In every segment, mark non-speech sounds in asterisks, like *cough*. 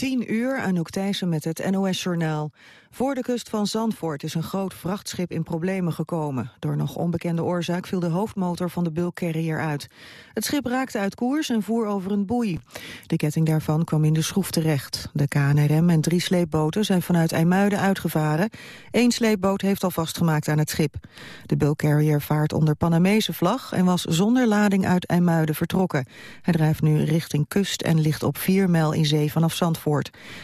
10 uur, Anouk Thijssen met het NOS-journaal. Voor de kust van Zandvoort is een groot vrachtschip in problemen gekomen. Door nog onbekende oorzaak viel de hoofdmotor van de bulkcarrier uit. Het schip raakte uit koers en voer over een boei. De ketting daarvan kwam in de schroef terecht. De KNRM en drie sleepboten zijn vanuit IJmuiden uitgevaren. Eén sleepboot heeft al vastgemaakt aan het schip. De bulkcarrier vaart onder Panamese vlag... en was zonder lading uit IJmuiden vertrokken. Hij drijft nu richting kust en ligt op 4 mijl in zee vanaf Zandvoort.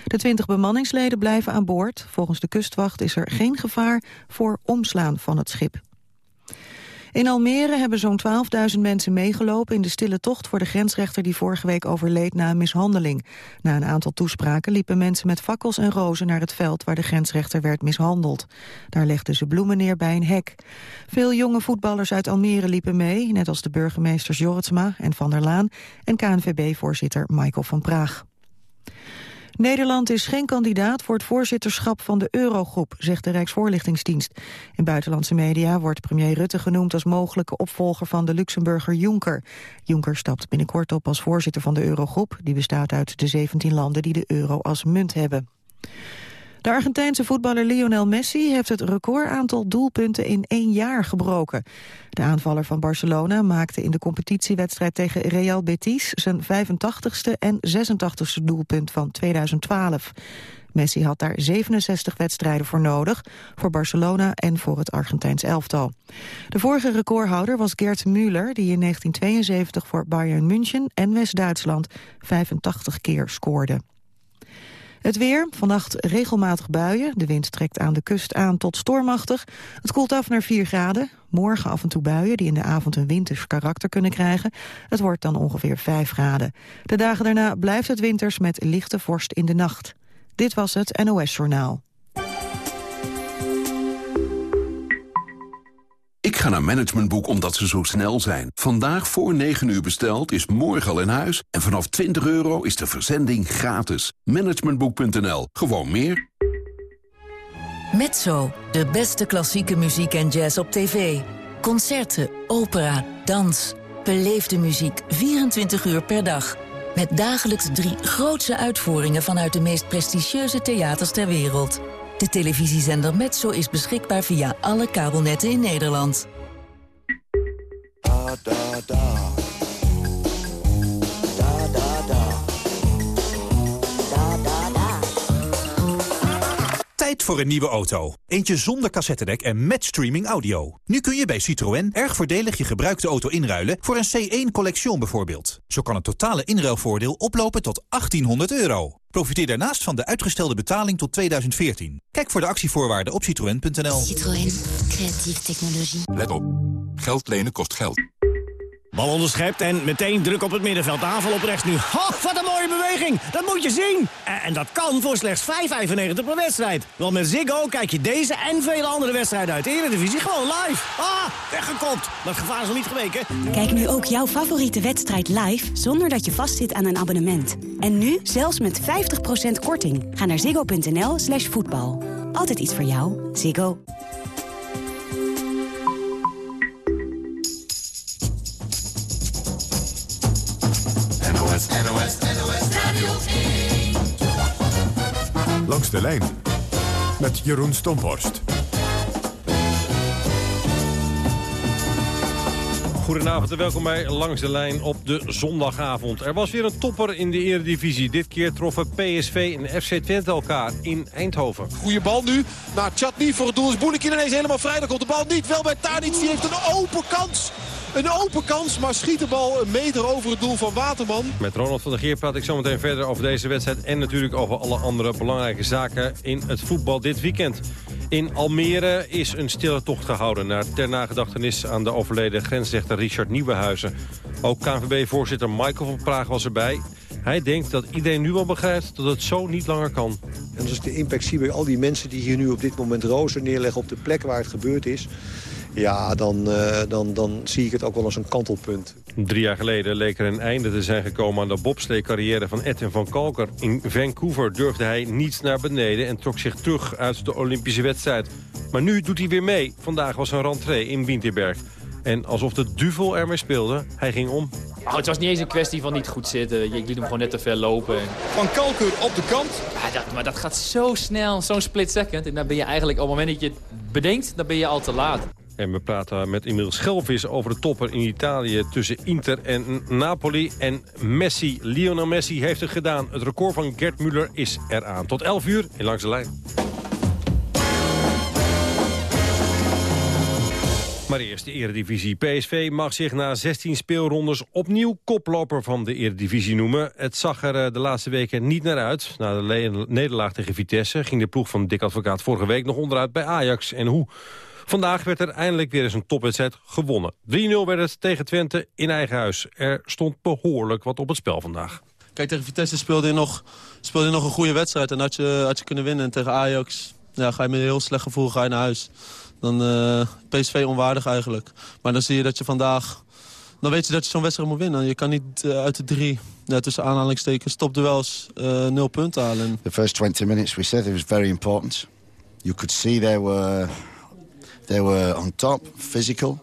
De 20 bemanningsleden blijven aan boord. Volgens de kustwacht is er geen gevaar voor omslaan van het schip. In Almere hebben zo'n 12.000 mensen meegelopen in de stille tocht voor de grensrechter die vorige week overleed na een mishandeling. Na een aantal toespraken liepen mensen met fakkels en rozen naar het veld waar de grensrechter werd mishandeld. Daar legden ze bloemen neer bij een hek. Veel jonge voetballers uit Almere liepen mee, net als de burgemeesters Jorritsma en Van der Laan en KNVB-voorzitter Michael van Praag. Nederland is geen kandidaat voor het voorzitterschap van de Eurogroep, zegt de Rijksvoorlichtingsdienst. In buitenlandse media wordt premier Rutte genoemd als mogelijke opvolger van de Luxemburger Juncker. Juncker stapt binnenkort op als voorzitter van de Eurogroep, die bestaat uit de 17 landen die de euro als munt hebben. De Argentijnse voetballer Lionel Messi heeft het recordaantal doelpunten in één jaar gebroken. De aanvaller van Barcelona maakte in de competitiewedstrijd tegen Real Betis zijn 85ste en 86ste doelpunt van 2012. Messi had daar 67 wedstrijden voor nodig, voor Barcelona en voor het Argentijns elftal. De vorige recordhouder was Gert Müller, die in 1972 voor Bayern München en West-Duitsland 85 keer scoorde. Het weer, vannacht regelmatig buien. De wind trekt aan de kust aan tot stormachtig. Het koelt af naar 4 graden. Morgen af en toe buien die in de avond een winters karakter kunnen krijgen. Het wordt dan ongeveer 5 graden. De dagen daarna blijft het winters met lichte vorst in de nacht. Dit was het NOS Journaal. Ga naar Managementboek omdat ze zo snel zijn. Vandaag voor 9 uur besteld is morgen al in huis. En vanaf 20 euro is de verzending gratis. Managementboek.nl. Gewoon meer. Mezzo, de beste klassieke muziek en jazz op tv. Concerten, opera, dans. Beleefde muziek 24 uur per dag. Met dagelijks drie grootse uitvoeringen vanuit de meest prestigieuze theaters ter wereld. De televisiezender Metso is beschikbaar via alle kabelnetten in Nederland. Tijd voor een nieuwe auto. Eentje zonder cassettedek en met streaming audio. Nu kun je bij Citroën erg voordelig je gebruikte auto inruilen... voor een C1 Collection bijvoorbeeld. Zo kan het totale inruilvoordeel oplopen tot 1800 euro. Profiteer daarnaast van de uitgestelde betaling tot 2014. Kijk voor de actievoorwaarden op citroën.nl. Citroën. Creatieve technologie. Let op. Geld lenen kost geld. Bal onderschept en meteen druk op het middenveld. Aanval op rechts nu. Oh, wat een mooie beweging. Dat moet je zien. En, en dat kan voor slechts 5,95 per wedstrijd. Want met Ziggo kijk je deze en vele andere wedstrijden uit de Eredivisie gewoon live. Ah, weggekopt. Dat gevaar is nog niet geweken. Kijk nu ook jouw favoriete wedstrijd live zonder dat je vastzit aan een abonnement. En nu zelfs met 50% korting. Ga naar ziggo.nl slash voetbal. Altijd iets voor jou. Ziggo. Langs de lijn met Jeroen Stomphorst. Goedenavond en welkom bij Langs de Lijn op de zondagavond. Er was weer een topper in de eredivisie. Dit keer troffen PSV en FC Twente elkaar in Eindhoven. Goeie bal nu naar Chatni voor het doel. Is Boelikin ineens helemaal vrij. Dan komt de bal niet. Wel bij Tadic. Die heeft een open kans. Een open kans, maar schiet de bal een meter over het doel van Waterman. Met Ronald van der Geer praat ik zo meteen verder over deze wedstrijd... en natuurlijk over alle andere belangrijke zaken in het voetbal dit weekend. In Almere is een stille tocht gehouden... naar ter nagedachtenis aan de overleden grensrechter Richard Nieuwenhuizen. Ook KNVB-voorzitter Michael van Praag was erbij. Hij denkt dat iedereen nu wel begrijpt dat het zo niet langer kan. En als ik de impact zie bij al die mensen die hier nu op dit moment rozen neerleggen... op de plek waar het gebeurd is... Ja, dan, uh, dan, dan zie ik het ook wel als een kantelpunt. Drie jaar geleden leek er een einde te zijn gekomen aan de bobslee-carrière van Edwin van Kalker. In Vancouver durfde hij niets naar beneden en trok zich terug uit de Olympische wedstrijd. Maar nu doet hij weer mee. Vandaag was een rentree in Winterberg. En alsof de duvel ermee speelde, hij ging om. Oh, het was niet eens een kwestie van niet goed zitten. Ik liet hem gewoon net te ver lopen. Van Kalkur op de kant. Ja, dat, maar dat gaat zo snel, zo'n split second. En dan ben je eigenlijk, op het moment dat je het bedenkt, dan ben je al te laat. En we praten met Emil Schelvis over de topper in Italië tussen Inter en Napoli. En Messi, Lionel Messi heeft het gedaan. Het record van Gert Muller is eraan. Tot 11 uur in Langs de Lijn. Maar eerst de eredivisie. PSV mag zich na 16 speelrondes opnieuw koploper van de eredivisie noemen. Het zag er eh, de laatste weken niet naar uit. Na de nederlaag tegen Vitesse ging de ploeg van Dick Advocaat vorige week nog onderuit bij Ajax. En hoe? Vandaag werd er eindelijk weer eens een topwedstrijd gewonnen. 3-0 werd het tegen Twente in eigen huis. Er stond behoorlijk wat op het spel vandaag. Kijk, tegen Vitesse speelde je nog, speelde je nog een goede wedstrijd. En had je, had je kunnen winnen. En tegen Ajax ja, ga je met een heel slecht gevoel ga je naar huis. Dan uh, PSV onwaardig eigenlijk. Maar dan zie je dat je vandaag... Dan weet je dat je zo'n wedstrijd moet winnen. Je kan niet uh, uit de drie, ja, tussen aanhalingstekens, stopduels uh, nul punten halen. The first 20 minutes we said it was very important. You could see they were They were on top, physical.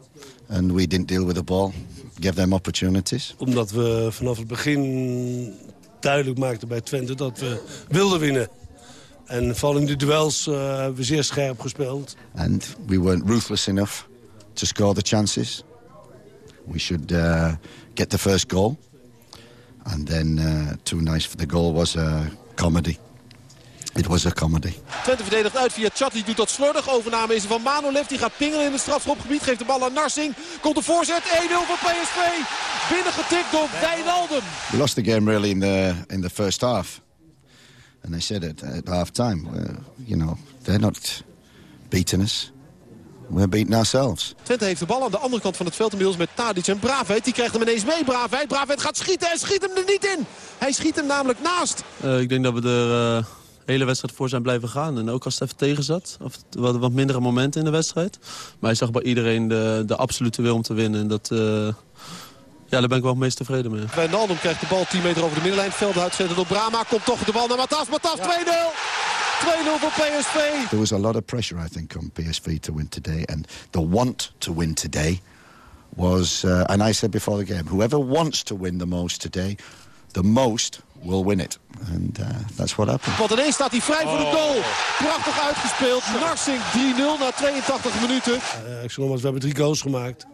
And we didn't deal with the ball. Give them opportunities. Omdat we vanaf het begin duidelijk maakten bij Twente dat we wilden winnen. En vooral in de duels uh, hebben we zeer scherp gespeeld. And we weren't ruthless enough to score the chances. We should uh, get the first goal. And then uh, too nice for the goal was a comedy. It was a comedy. Twente verdedigt uit via Chat. Die doet dat slordig. Overname is er van Manolev. Die gaat pingelen in het strafschopgebied. Geeft de bal aan Narsing. Komt de voorzet. 1-0 voor PSV. Binnengetikt door Wijnaldum. We lost the game really in the, in the first half. And they said it at half time. Uh, you know, they're not beating us. We're beating ourselves. Twente heeft de bal aan de andere kant van het veld inmiddels met Tadic en Braafheid. Die krijgt hem ineens mee, Braafheid. Braafheid gaat schieten en schiet hem er niet in. Hij schiet hem namelijk naast. Uh, ik denk dat we er... Uh hele wedstrijd voor zijn blijven gaan. En ook als het even tegen zat. Of wat, wat mindere momenten in de wedstrijd. Maar hij zag bij iedereen de, de absolute wil om te winnen. En dat, uh, ja, daar ben ik wel het meest tevreden mee. Wijnaldum krijgt de bal 10 meter over de middenlijn. Veld uitzetten door Brama. Komt toch de bal naar Matas. Matas 2-0. 2-0 voor PSV. There was a lot of pressure, I think, on PSV to win today. And the want to win today was, uh, and I said before the game, whoever wants to win the most today, the most will win it. And uh, that's what happened. Want ineens staat hij vrij voor de goal. Prachtig uitgespeeld. Narsing 3-0 na 82 minuten. Uh, ik zeg maar, we hebben drie goals gemaakt.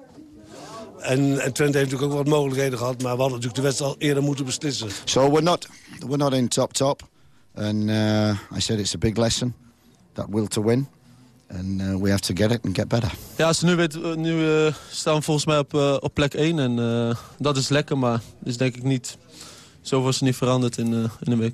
En, en Twente heeft natuurlijk ook wat mogelijkheden gehad. Maar we hadden natuurlijk de wedstrijd al eerder moeten beslissen. So we're not, we're not in top top. And uh, I said it's a big lesson. That will to win. And uh, we have to get it and get better. Ja, ze nu, weet, nu uh, staan we volgens mij op, uh, op plek 1. En uh, dat is lekker, maar is denk ik niet zo was het niet veranderd in, uh, in een week.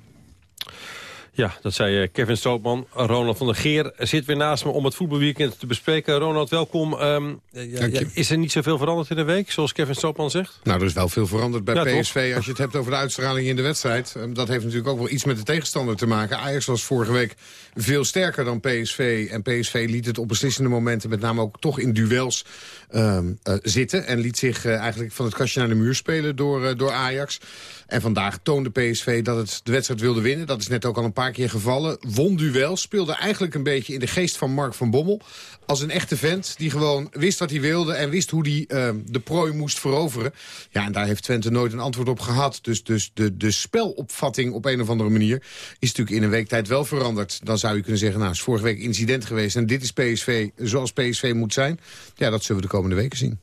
Ja, dat zei eh, Kevin Stroopman. Ronald van der Geer zit weer naast me om het voetbalweekend te bespreken. Ronald, welkom. Um, ja, is er niet zoveel veranderd in de week, zoals Kevin Stroopman zegt? Nou, er is wel veel veranderd bij PSV. Als je het hebt over de uitstraling in de wedstrijd. Um, dat heeft natuurlijk ook wel iets met de tegenstander te maken. Ajax was vorige week veel sterker dan PSV. En PSV liet het op beslissende momenten, met name ook toch in duels, um, uh, zitten. En liet zich uh, eigenlijk van het kastje naar de muur spelen door, uh, door Ajax. En vandaag toonde PSV dat het de wedstrijd wilde winnen. Dat is net ook al een paar keer gevallen. Won duel, speelde eigenlijk een beetje in de geest van Mark van Bommel. Als een echte vent die gewoon wist wat hij wilde... en wist hoe hij uh, de prooi moest veroveren. Ja, en daar heeft Twente nooit een antwoord op gehad. Dus, dus de, de spelopvatting op een of andere manier... is natuurlijk in een week tijd wel veranderd. Dan zou je kunnen zeggen, nou, is vorige week incident geweest... en dit is PSV zoals PSV moet zijn. Ja, dat zullen we de komende weken zien.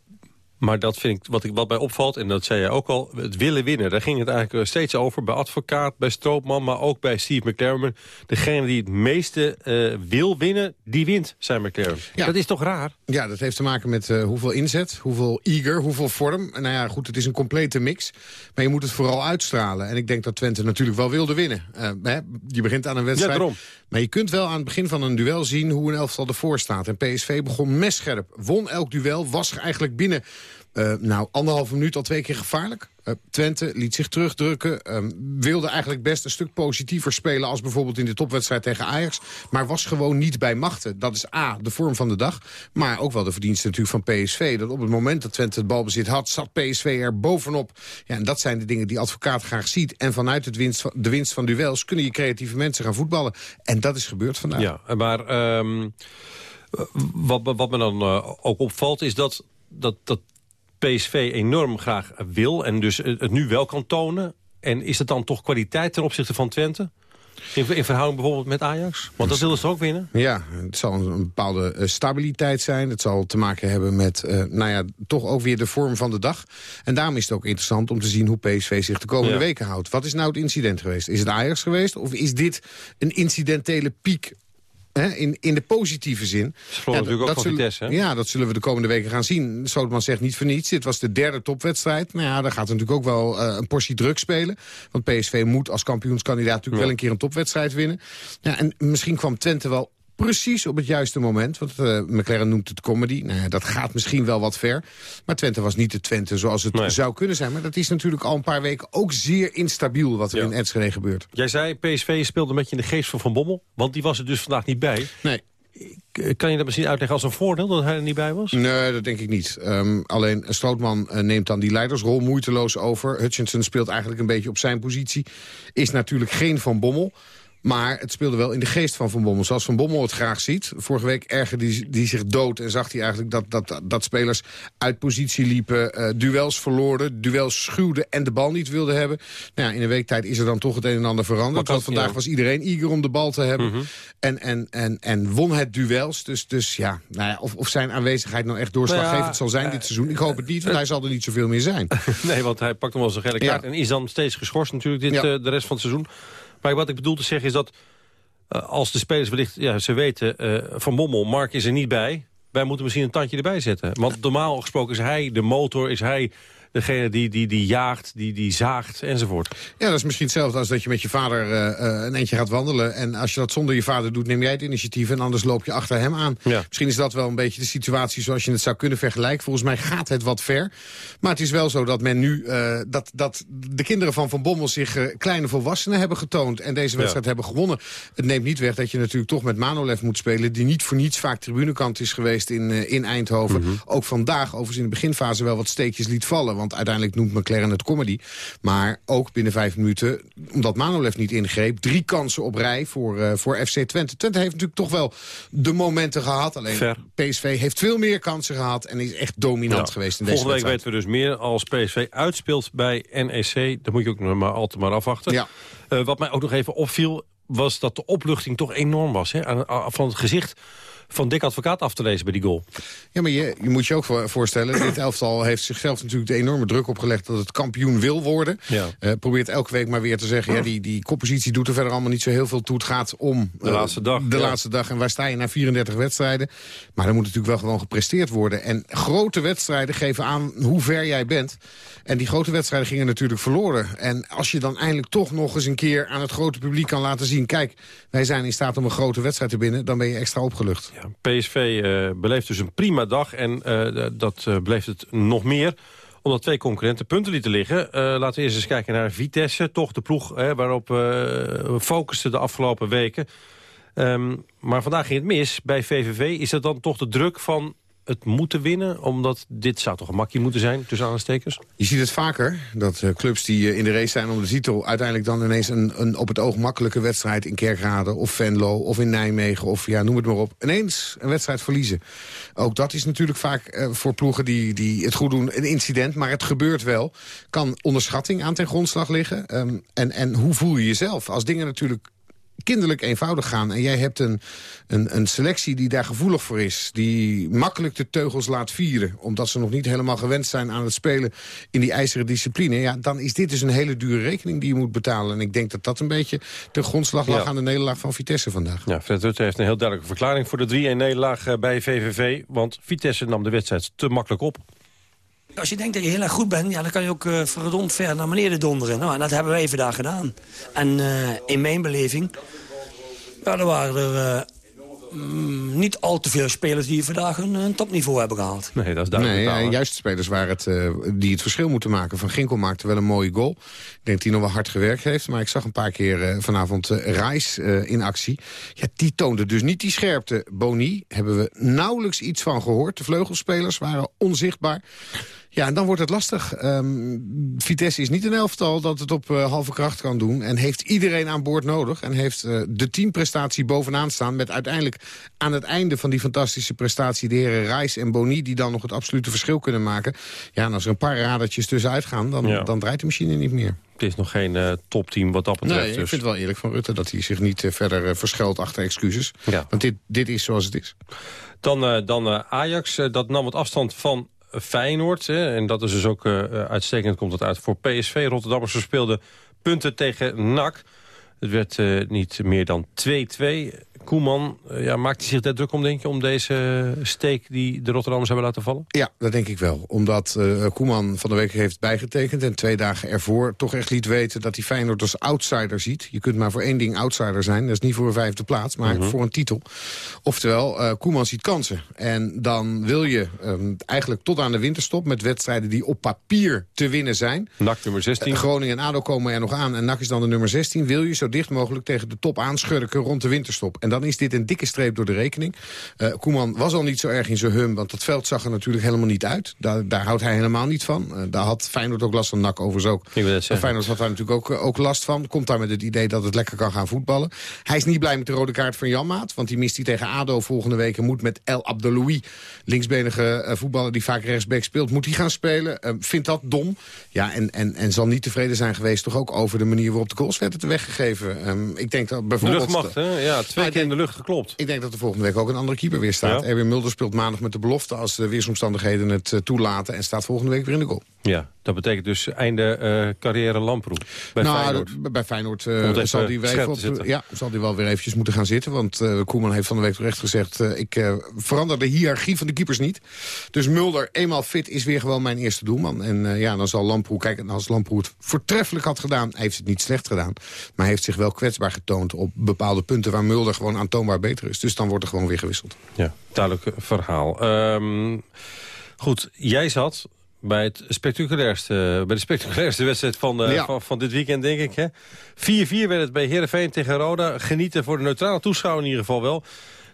Maar dat vind ik wat, ik, wat mij opvalt, en dat zei jij ook al... het willen winnen, daar ging het eigenlijk steeds over. Bij advocaat, bij Stroopman, maar ook bij Steve McLaren. Degene die het meeste uh, wil winnen, die wint, zei McLaren. Ja. Dat is toch raar? Ja, dat heeft te maken met uh, hoeveel inzet, hoeveel eager, hoeveel vorm. Nou ja, goed, het is een complete mix. Maar je moet het vooral uitstralen. En ik denk dat Twente natuurlijk wel wilde winnen. Uh, hè, je begint aan een wedstrijd. Ja, maar je kunt wel aan het begin van een duel zien hoe een elftal ervoor staat. En PSV begon messcherp, won elk duel, was eigenlijk binnen uh, nou, anderhalve minuut al twee keer gevaarlijk. Uh, Twente liet zich terugdrukken. Uh, wilde eigenlijk best een stuk positiever spelen... als bijvoorbeeld in de topwedstrijd tegen Ajax. Maar was gewoon niet bij machten. Dat is A, de vorm van de dag. Maar ook wel de verdienste natuurlijk van PSV. Dat op het moment dat Twente het balbezit had... zat PSV er bovenop. Ja, en dat zijn de dingen die advocaat graag ziet. En vanuit het de winst van duels... kunnen je creatieve mensen gaan voetballen. En dat is gebeurd vandaag. Ja, maar... Um, wat, wat me dan uh, ook opvalt is dat, dat, dat PSV enorm graag wil en dus het nu wel kan tonen. En is het dan toch kwaliteit ten opzichte van Twente? In, in verhouding bijvoorbeeld met Ajax? Want dat willen ze ook winnen. Ja, het zal een, bepaalde uh, stabiliteit zijn. Het zal te maken hebben met, uh, nou ja, toch ook weer de vorm van de dag. En daarom is het ook interessant om te zien hoe PSV zich de komende Ja. weken houdt. Wat is nou het incident geweest? Is het Ajax geweest? Of is dit een incidentele piek Hè, in, in de positieve zin. verloren natuurlijk ook van zullen, Vitesse, hè? Ja, dat zullen we de komende weken gaan zien. Slootman zegt niet voor niets. Dit was de derde topwedstrijd. Nou ja, daar gaat natuurlijk ook wel eh, een portie druk spelen. Want PSV moet als kampioenskandidaat natuurlijk Ja. wel een keer een topwedstrijd winnen. Ja, en misschien kwam Twente wel precies op het juiste moment. Want eh McLaren noemt het comedy. Nou dat gaat misschien wel wat ver. Maar Twente was niet de Twente zoals het Nee. zou kunnen zijn. Maar dat is natuurlijk al een paar weken ook zeer instabiel... wat er Ja. in Enschede gebeurt. Jij zei, PSV speelde een beetje in de geest van Van Bommel. Want die was er dus vandaag niet bij. Nee. K- Kan je dat misschien uitleggen als een voordeel dat hij er niet bij was? Nee, dat denk ik niet. Ehm, alleen Strootman eh, neemt dan die leidersrol moeiteloos over. Hutchinson speelt eigenlijk een beetje op zijn positie. Is natuurlijk geen Van Bommel. Maar het speelde wel in de geest van Van Bommel. Zoals Van Bommel het graag ziet. Vorige week ergerde die, die zich dood en zag hij eigenlijk dat, dat, dat spelers uit positie liepen. eh, duels verloren, duels schuwden en de bal niet wilden hebben. Nou ja, in een week tijd is er dan toch het een en ander veranderd. Want vandaag ja. was iedereen eager om de bal te hebben. Mhm. en, en, en, en won het duels. Dus, dus ja, nou ja of, of zijn aanwezigheid nou echt doorslaggevend Nou ja, zal zijn dit seizoen. Ik hoop het niet, want hij zal er niet zoveel meer zijn. *laughs* Nee, want hij pakt nog wel zijn gele kaart. En is dan steeds geschorst natuurlijk dit, eh, de rest van het seizoen. Maar wat ik bedoel te zeggen is dat... eh, als de spelers wellicht, ja, ze weten... eh, Van Bommel, Mark is er niet bij. Wij moeten misschien een tandje erbij zetten. Want normaal gesproken is hij de motor, is hij degene die, die, die jaagt, die, die zaagt enzovoort. Ja, dat is misschien hetzelfde als dat je met je vader eh, een eentje gaat wandelen. En als je dat zonder je vader doet, neem jij het initiatief... en anders loop je achter hem aan. Ja. Misschien is dat wel een beetje de situatie zoals je het zou kunnen vergelijken. Volgens mij gaat het wat ver. Maar het is wel zo dat men nu... eh, dat, dat de kinderen van Van Bommel zich kleine volwassenen hebben getoond... en deze wedstrijd hebben gewonnen. Het neemt niet weg dat je natuurlijk toch met Manolev moet spelen... die niet voor niets vaak tribunekant is geweest in, in Eindhoven. Mhm. Ook vandaag overigens in de beginfase wel wat steekjes liet vallen. Want uiteindelijk noemt McLaren het comedy. Maar ook binnen vijf minuten, omdat Manolev niet ingreep... drie kansen op rij voor, eh, voor FC Twente. Twente heeft natuurlijk toch wel de momenten gehad. Alleen Ver. PSV heeft veel meer kansen gehad... en is echt dominant Ja. geweest in deze Volgende week weten we dus meer als PSV uitspeelt bij NEC. Dat moet je ook nog maar altijd maar afwachten. Ja. Eh, wat mij ook nog even opviel, was dat de opluchting toch enorm was. Hè? Aan, aan- van het gezicht van Dick Advocaat af te lezen bij die goal. Ja, maar je, je moet je ook voor- voorstellen... dit elftal heeft zichzelf natuurlijk de enorme druk opgelegd... dat het kampioen wil worden. Ja. Eh, probeert elke week maar weer te zeggen... ja, die, die koppositie doet er verder allemaal niet zo heel veel toe. Het gaat om De eh, laatste dag, De ja. laatste dag. En waar sta je na 34 wedstrijden? Maar er moet natuurlijk wel gewoon gepresteerd worden. En grote wedstrijden geven aan hoe ver jij bent. En die grote wedstrijden gingen natuurlijk verloren. En als je dan eindelijk toch nog eens een keer aan het grote publiek kan laten zien... kijk, wij zijn in staat om een grote wedstrijd te winnen... dan ben je extra opgelucht. PSV eh, beleeft dus een prima dag en eh, dat eh, beleeft het nog meer omdat twee concurrenten punten lieten liggen. Laten we eerst eens kijken naar Vitesse. Toch de ploeg hè, waarop we focusten de afgelopen weken. Ehm, maar vandaag ging het mis. Bij VVV is dat dan toch de druk van het moeten winnen? Omdat dit zou toch een makkie moeten zijn, tussen aanstekers? Je ziet het vaker, dat eh, clubs die eh, in de race zijn om de titel... uiteindelijk dan ineens een, een op het oog makkelijke wedstrijd in Kerkrade... of Venlo of in Nijmegen of ja, noem het maar op. Ineens een wedstrijd verliezen. Ook dat is natuurlijk vaak eh, voor ploegen die, die het goed doen een incident... maar het gebeurt wel. Kan onderschatting aan ten grondslag liggen. Ehm, en, en hoe voel je jezelf? Als dingen natuurlijk kinderlijk eenvoudig gaan... en jij hebt een, een, een selectie die daar gevoelig voor is... die makkelijk de teugels laat vieren... omdat ze nog niet helemaal gewend zijn aan het spelen... in die ijzeren discipline... ja, dan is dit dus een hele dure rekening die je moet betalen. En ik denk dat dat een beetje de grondslag lag Ja. aan de nederlaag van Vitesse vandaag. Ja, Fred Rutte heeft een heel duidelijke verklaring voor de 3-1-nederlaag eh, bij VVV. Want Vitesse nam de wedstrijd te makkelijk op. Als je denkt dat je heel erg goed bent, ja, dan kan je ook eh verdomd ver naar beneden donderen. Nou, en dat hebben we even daar gedaan. En eh, in mijn beleving, ja, er waren er eh, mm, niet al te veel spelers die vandaag een, een topniveau hebben gehaald. Nee, dat is duidelijk. Nee, juist de spelers waren het, eh, die het verschil moeten maken. Van Ginkel maakte wel een mooie goal. Ik denk dat hij nog wel hard gewerkt heeft. Maar ik zag een paar keer eh, vanavond Reis eh, in actie. Ja, die toonde dus niet die scherpte. Boni hebben we nauwelijks iets van gehoord. De vleugelspelers waren onzichtbaar. Ja, en dan wordt het lastig. Ehm, Vitesse is niet een elftal dat het op uh, halve kracht kan doen. En heeft iedereen aan boord nodig. En heeft uh, de teamprestatie bovenaan staan. Met uiteindelijk aan het einde van die fantastische prestatie... de heren Reis en Boni die dan nog het absolute verschil kunnen maken. Ja, en als er een paar radertjes tussenuit gaan... dan, ja. dan draait de machine niet meer. Het is nog geen uh, topteam wat dat betreft. Nee, ik dus. vind het wel eerlijk van Rutte... dat hij zich niet verder verschuilt achter excuses. Ja. Want dit, dit is zoals het is. Dan, dan Ajax, dat nam wat afstand van Feyenoord. Hè, en dat is dus ook uh, uitstekend, komt het uit voor PSV. Rotterdammers verspeelden punten tegen NAC. Het werd uh, niet meer dan 2-2. Koeman, uh, ja, maakt hij zich daar druk om, denk je... om deze steek die de Rotterdammers hebben laten vallen? Ja, dat denk ik wel. Omdat uh, Koeman van de week heeft bijgetekend... en twee dagen ervoor toch echt liet weten dat hij Feyenoord als outsider ziet. Je kunt maar voor één ding outsider zijn. Dat is niet voor een vijfde plaats, maar Mhm. voor een titel. Oftewel, uh, Koeman ziet kansen. En dan wil je um, eigenlijk tot aan de winterstop... met wedstrijden die op papier te winnen zijn. NAC nummer 16. Groningen en ADO komen er nog aan. En NAC is dan de nummer 16. Wil je zo dicht mogelijk tegen de top aanschurken rond de winterstop. En dan is dit een dikke streep door de rekening. Uh, Koeman was al niet zo erg in zijn hum, want dat veld zag er natuurlijk helemaal niet uit. Daar, daar houdt hij helemaal niet van. Uh, daar had Feyenoord ook last van, NAC overigens ook. Het Feyenoord had daar natuurlijk ook, ook last van. Komt daar met het idee dat het lekker kan gaan voetballen. Hij is niet blij met de rode kaart van Janmaat, want die mist hij tegen ADO volgende week. En moet met El Abdeloui, linksbenige uh, voetballer die vaak rechtsback speelt, moet hij gaan spelen. Vindt dat dom. Ja, en, en, en zal niet tevreden zijn geweest toch ook over de manier waarop de goals werden weggegeven. Um, ik denk dat bijvoorbeeld... De luchtmacht, hè? Ja, twee keer in de lucht geklopt. Ik denk dat er volgende week ook een andere keeper weer staat. Ja. Erwin Mulder speelt maandag met de belofte als de weersomstandigheden het uh, toelaten. En staat volgende week weer in de goal. Ja, dat betekent dus einde uh, carrière Lamproe bij nou, Feyenoord. Bij Feyenoord uh, zal even op, ja, zal die wel weer eventjes moeten gaan zitten. Want uh, Koeman heeft van de week terecht gezegd... Ik verander de hiërarchie van de keepers niet. Dus Mulder, eenmaal fit, is weer gewoon mijn eerste doelman. En ja, dan zal Lamproe... Kijk, als Lamproe het voortreffelijk had gedaan... Hij heeft het niet slecht gedaan. Maar hij heeft zich wel kwetsbaar getoond op bepaalde punten... waar Mulder gewoon aantoonbaar beter is. Dus dan wordt er gewoon weer gewisseld. Ja, duidelijk verhaal. Um, goed, jij zat bij, het spectaculairste, bij de spectaculairste wedstrijd van, uh, ja. van, van, dit weekend, denk ik. 4-4 werd het bij Heerenveen tegen Roda. Genieten voor de neutrale toeschouwer in ieder geval wel.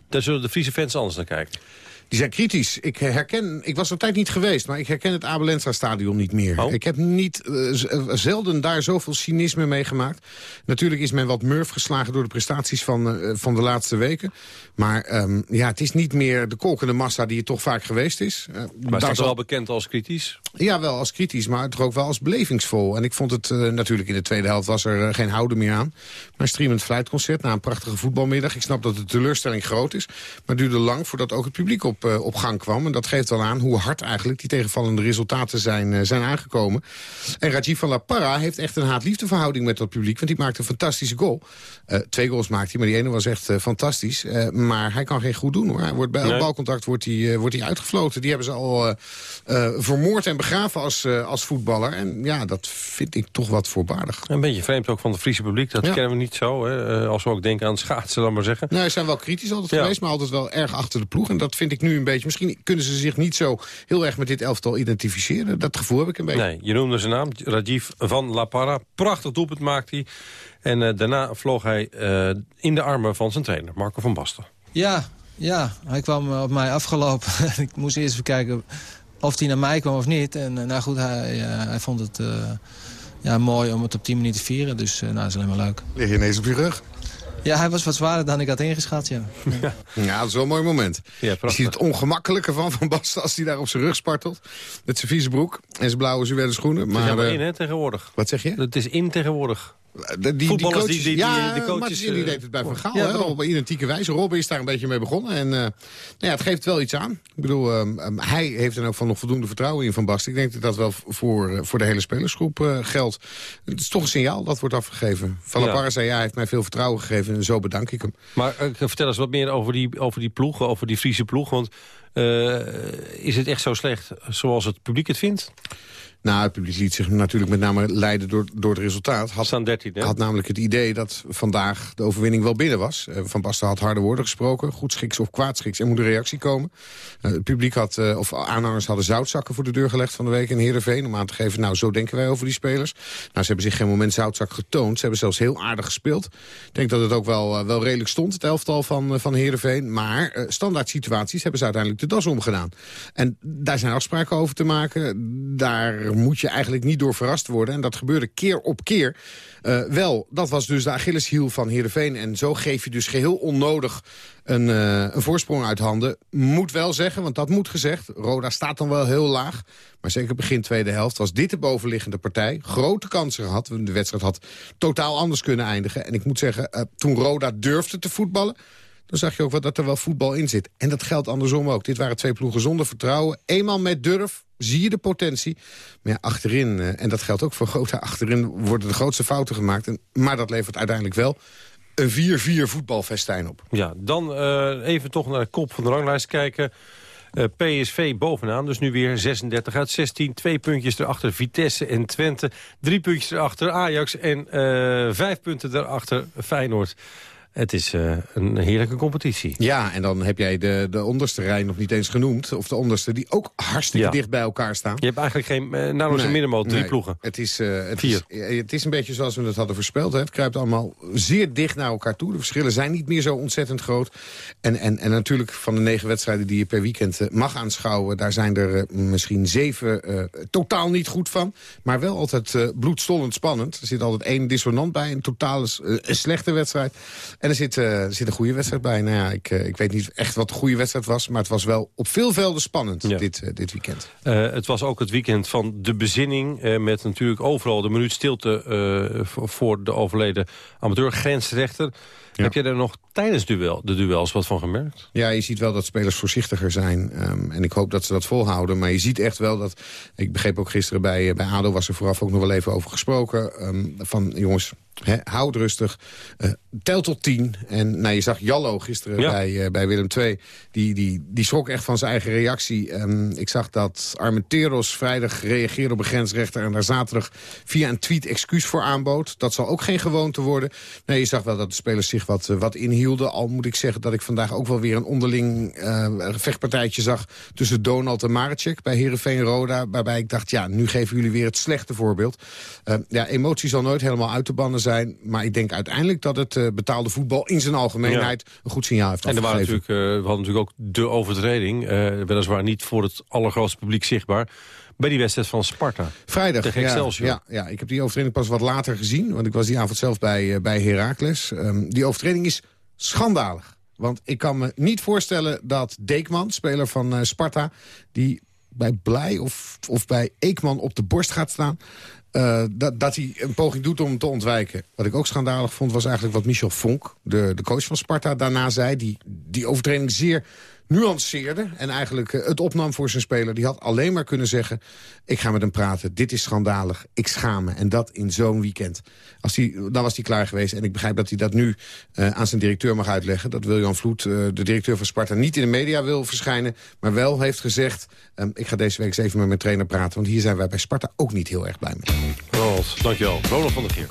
Daar zullen de Friese fans anders naar kijken. Die zijn kritisch. Ik herken, ik was er tijd niet geweest, maar ik herken het Abelensra stadion niet meer. Oh. Ik heb niet, uh, zelden daar zoveel cynisme meegemaakt. Natuurlijk is men wat murf geslagen door de prestaties van, uh, van de laatste weken. Maar um, ja, het is niet meer de kolkende massa die het toch vaak geweest is. Uh, maar is wel bekend als kritisch? Ja, wel als kritisch, maar toch ook wel als belevingsvol. En ik vond het natuurlijk in de tweede helft was er geen houden meer aan. Maar streamend fluitconcert na een prachtige voetbalmiddag. Ik snap dat de teleurstelling groot is. Maar het duurde lang voordat ook het publiek op, uh, op gang kwam. En dat geeft wel aan hoe hard eigenlijk die tegenvallende resultaten zijn, uh, zijn aangekomen. En Rajiv van La Parra heeft echt een haat-liefdeverhouding met dat publiek. Want die maakte een fantastische goal. Uh, twee goals maakte hij, maar die ene was echt uh, fantastisch. Uh, maar hij kan geen goed doen hoor. Hij wordt bij nee. balcontact wordt hij, wordt hij uitgefloten. Die hebben ze al vermoord en begraven als, als voetballer. En ja, dat vind ik toch wat voorbaardig. Een beetje vreemd ook van het Friese publiek. Dat ja. kennen we niet zo. Hè? Als we ook denken aan schaatsen, dan maar zeggen. Nee, ze zijn wel kritisch altijd ja. geweest, maar altijd wel erg achter de ploeg. En dat vind ik nu een beetje... Misschien kunnen ze zich niet zo heel erg met dit elftal identificeren. Dat gevoel heb ik een beetje. Nee, je noemde zijn naam, Rajiv van La Parra. Prachtig doelpunt maakte hij. En uh, daarna vloog hij uh, in de armen van zijn trainer, Marco van Basten. Ja, ja, hij kwam op mij afgelopen. *laughs* ik moest eerst even kijken of hij naar mij kwam of niet. En nou goed, hij, hij vond het ja, mooi om het op 10 minuten te vieren. Dus nou, dat is alleen maar leuk. Lig je ineens op je rug? Ja, hij was wat zwaarder dan ik had ingeschat, ja. Ja, *laughs* ja dat is wel een mooi moment. Ja, je ziet het ongemakkelijke van Van Basten als hij daar op zijn rug spartelt. Met zijn vieze broek en zijn blauwe zuwerde schoenen. Maar, het is uh, in, hè, tegenwoordig. Wat zeg je? Het is in tegenwoordig. Die, die, die coaches, die, die, ja, die coaches, die deed het bij Van Gaal, ja, hè, op identieke wijze. Robben is daar een beetje mee begonnen. En uh, nou ja, het geeft wel iets aan. Ik bedoel, um, um, hij heeft er ook van nog voldoende vertrouwen in Van Basten. Ik denk dat dat wel voor, uh, voor de hele spelersgroep geldt. Het is toch een signaal dat wordt afgegeven. Van ja. la Parra zei, ja, hij heeft mij veel vertrouwen gegeven en zo bedank ik hem. Maar vertel eens wat meer over die, over die ploeg, over die Friese ploeg. Want is het echt zo slecht zoals het publiek het vindt? Nou, het publiek liet zich natuurlijk met name leiden door, door het resultaat. Had, Staan 13, hè? had namelijk het idee dat vandaag de overwinning wel binnen was. Eh, Van Basten had harde woorden gesproken. Goed schiks of kwaad schiks. Er moet een reactie komen. Eh, het publiek had, eh, of aanhangers hadden zoutzakken voor de deur gelegd van de week in Heerenveen. Om aan te geven, nou, zo denken wij over die spelers. Nou, ze hebben zich geen moment zoutzak getoond. Ze hebben zelfs heel aardig gespeeld. Ik denk dat het ook wel, wel redelijk stond, het elftal van, van Heerenveen. Maar standaard situaties hebben ze uiteindelijk de das omgedaan. En daar zijn afspraken over te maken. Daar moet je eigenlijk niet door verrast worden. En dat gebeurde keer op keer. Eh, wel, dat was dus de Achilleshiel van Heerenveen. En zo geef je dus geheel onnodig een, eh, een voorsprong uit handen. Moet wel zeggen, want dat moet gezegd. Roda staat dan wel heel laag. Maar zeker begin tweede helft was dit de bovenliggende partij. Grote kansen gehad. De wedstrijd had totaal anders kunnen eindigen. En ik moet zeggen, eh, toen Roda durfde te voetballen... dan zag je ook wel dat er wel voetbal in zit. En dat geldt andersom ook. Dit waren twee ploegen zonder vertrouwen. Eenmaal met durf zie je de potentie. Maar achterin, eh, en dat geldt ook voor Roda... achterin worden de grootste fouten gemaakt. Maar dat levert uiteindelijk wel een 4-4 voetbalfestijn op. Ja, dan eh, even toch naar de kop van de ranglijst kijken. Eh, PSV bovenaan, dus nu weer 36 uit 16. Twee puntjes erachter Vitesse en Twente. Drie puntjes erachter Ajax en vijf punten erachter Feyenoord. Het is eh, een heerlijke competitie. Ja, en dan heb jij de, de onderste rij nog niet eens genoemd. Of de onderste, die ook hartstikke Ja. dicht bij elkaar staan. Je hebt eigenlijk geen, uh, nauwelijks een middenmoot, drie nee. ploegen. Het is, eh, het, Vier. Is, eh, het is een beetje zoals we het hadden voorspeld. Hè. Het kruipt allemaal zeer dicht naar elkaar toe. De verschillen zijn niet meer zo ontzettend groot. En, en, en natuurlijk van de negen wedstrijden die je per weekend eh, mag aanschouwen... daar zijn er eh, misschien zeven eh, totaal niet goed van. Maar wel altijd eh, bloedstollend spannend. Er zit altijd één dissonant bij. Een totaal eh, een slechte wedstrijd. En er zit, eh, er zit een goede wedstrijd bij. Nou ja, ik, eh, ik weet niet echt wat de goede wedstrijd was... maar het was wel op veel velden spannend dit, eh, dit weekend. Het was ook het weekend van de bezinning... met natuurlijk overal de minuut stilte voor- de overleden amateur grensrechter. Heb jij daar nog tijdens duel, de duels wat van gemerkt? Ja, je ziet wel dat spelers voorzichtiger zijn. ehm, en ik hoop dat ze dat volhouden. Maar je ziet echt wel dat... Ik begreep ook gisteren bij, bij ADO was er vooraf ook nog wel even over gesproken. ehm, van jongens, houd rustig. eh, tel tot tien. En nou, je zag Jallo gisteren Ja. bij, eh, bij Willem II. Die, die, die schrok echt van zijn eigen reactie. Ehm, ik zag dat Armenteros vrijdag reageerde op een grensrechter... en daar zaterdag via een tweet excuus voor aanbood. Dat zal ook geen gewoonte worden. Nee, je zag wel dat de spelers zich wat, eh, wat inhielden. Al moet ik zeggen dat ik vandaag ook wel weer een onderling vechtpartijtje zag... tussen Donald en Maracek bij Heerenveen Roda. Waarbij ik dacht, ja, nu geven jullie weer het slechte voorbeeld. Eh, ja, emotie zal nooit helemaal uit te bannen zijn. Maar ik denk uiteindelijk dat het eh, betaalde voetbal in zijn algemeenheid... een goed signaal heeft En er waren afgegeven. natuurlijk, eh, we hadden natuurlijk ook de overtreding. eh, weliswaar niet voor het allergrootste publiek zichtbaar. Bij die wedstrijd van Sparta. Vrijdag, Tegen ja, Excelsior. ja, ja, ik heb die overtreding pas wat later gezien. Want ik was die avond zelf bij, bij Heracles. Ehm, die overtreding is schandalig. Want ik kan me niet voorstellen dat Deekman, speler van Sparta... die bij Blij of, of bij Eekman op de borst gaat staan... eh, dat, dat hij een poging doet om te ontwijken. Wat ik ook schandalig vond was eigenlijk wat Michel Vonk... de, de coach van Sparta, daarna zei. Die, die overtreding zeer nuanceerde en eigenlijk eh, het opnam voor zijn speler. Die had alleen maar kunnen zeggen, ik ga met hem praten. Dit is schandalig, ik schaam me. En dat in zo'n weekend. Als die, dan was hij klaar geweest. En ik begrijp dat hij dat nu eh, aan zijn directeur mag uitleggen. Dat Wiljan Vloed, eh, de directeur van Sparta, niet in de media wil verschijnen. Maar wel heeft gezegd, ehm, ik ga deze week eens even met mijn trainer praten. Want hier zijn wij bij Sparta ook niet heel erg blij mee. Ronald, dankjewel. Ronald van der Geer.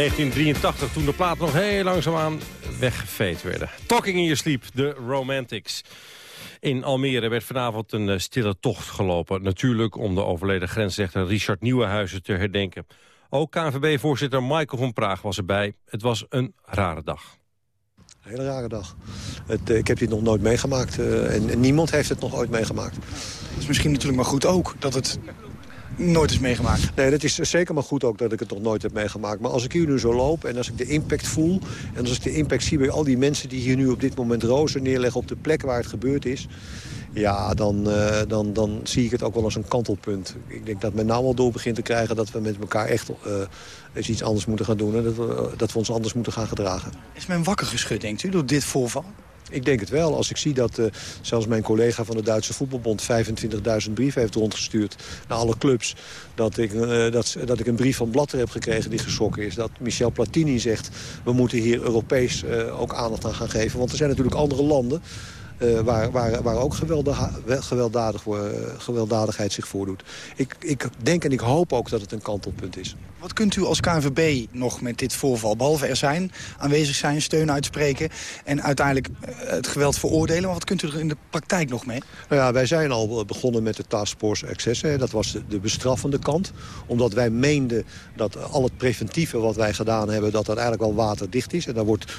1983, toen de platen nog heel langzaamaan weggeveed werden. Talking in Your Sleep, de Romantics. In Almere werd vanavond een eh, stille tocht gelopen. Natuurlijk om de overleden grensrechter Richard Nieuwenhuizen te herdenken. Ook KNVB-voorzitter Michael van Praag was erbij. Het was een rare dag. Een hele rare dag. Het, eh, ik heb dit nog nooit meegemaakt eh, en, en niemand heeft het nog ooit meegemaakt. Het is misschien natuurlijk maar goed ook dat het nooit is meegemaakt. Nee, dat is zeker maar goed ook dat ik het nog nooit heb meegemaakt. Maar als ik hier nu zo loop en als ik de impact voel... en als ik de impact zie bij al die mensen die hier nu op dit moment rozen neerleggen... op de plek waar het gebeurd is... Ja, dan, uh, dan, dan zie ik het ook wel als een kantelpunt. Ik denk dat men nou al door begint te krijgen dat we met elkaar echt uh, eens iets anders moeten gaan doen. En dat we, dat we ons anders moeten gaan gedragen. Is men wakker geschud, denkt u, door dit voorval? Ik denk het wel. Als ik zie dat uh, zelfs mijn collega van de Duitse voetbalbond... 25.000 brieven heeft rondgestuurd naar alle clubs... Dat ik, uh, dat, dat ik een brief van Blatter heb gekregen die geschrokken is. Dat Michel Platini zegt... we moeten hier Europees uh, ook aandacht aan gaan geven. Want er zijn natuurlijk andere landen... Uh, waar, waar, waar ook gewelddadig, gewelddadigheid zich voordoet. Ik, ik denk en ik hoop ook dat het een kantelpunt is. Wat kunt u als KNVB nog met dit voorval? Behalve er zijn, aanwezig zijn, steun uitspreken... en uiteindelijk het geweld veroordelen. Maar wat kunt u er in de praktijk nog mee? Nou ja, wij zijn al begonnen met de Taskforce Access. Hè. Dat was de, de, bestraffende kant. Omdat wij meenden dat al het preventieve wat wij gedaan hebben... dat dat eigenlijk al waterdicht is. En daar wordt,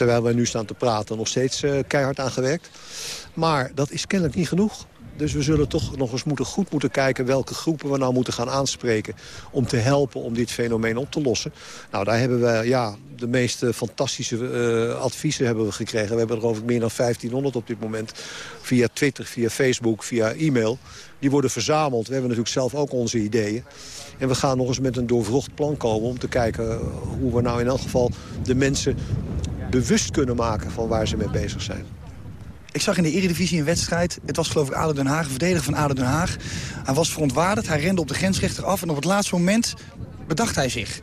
terwijl wij nu staan te praten, nog steeds uh, keihard aan gewerkt. Maar dat is kennelijk niet genoeg. Dus we zullen toch nog eens moeten, goed moeten kijken welke groepen we nou moeten gaan aanspreken... om te helpen om dit fenomeen op te lossen. Nou, daar hebben we ja, de meest fantastische uh, adviezen hebben we gekregen. We hebben er over meer dan 1500 op dit moment. Via Twitter, via Facebook, via e-mail. Die worden verzameld. We hebben natuurlijk zelf ook onze ideeën. En we gaan nog eens met een doorvrocht plan komen om te kijken hoe we nou in elk geval de mensen bewust kunnen maken van waar ze mee bezig zijn. Ik zag in de Eredivisie een wedstrijd. Het was geloof ik ADO Den Haag, een verdediger van ADO Den Haag. Hij was verontwaardigd, hij rende op de grensrechter af... en op het laatste moment bedacht hij zich.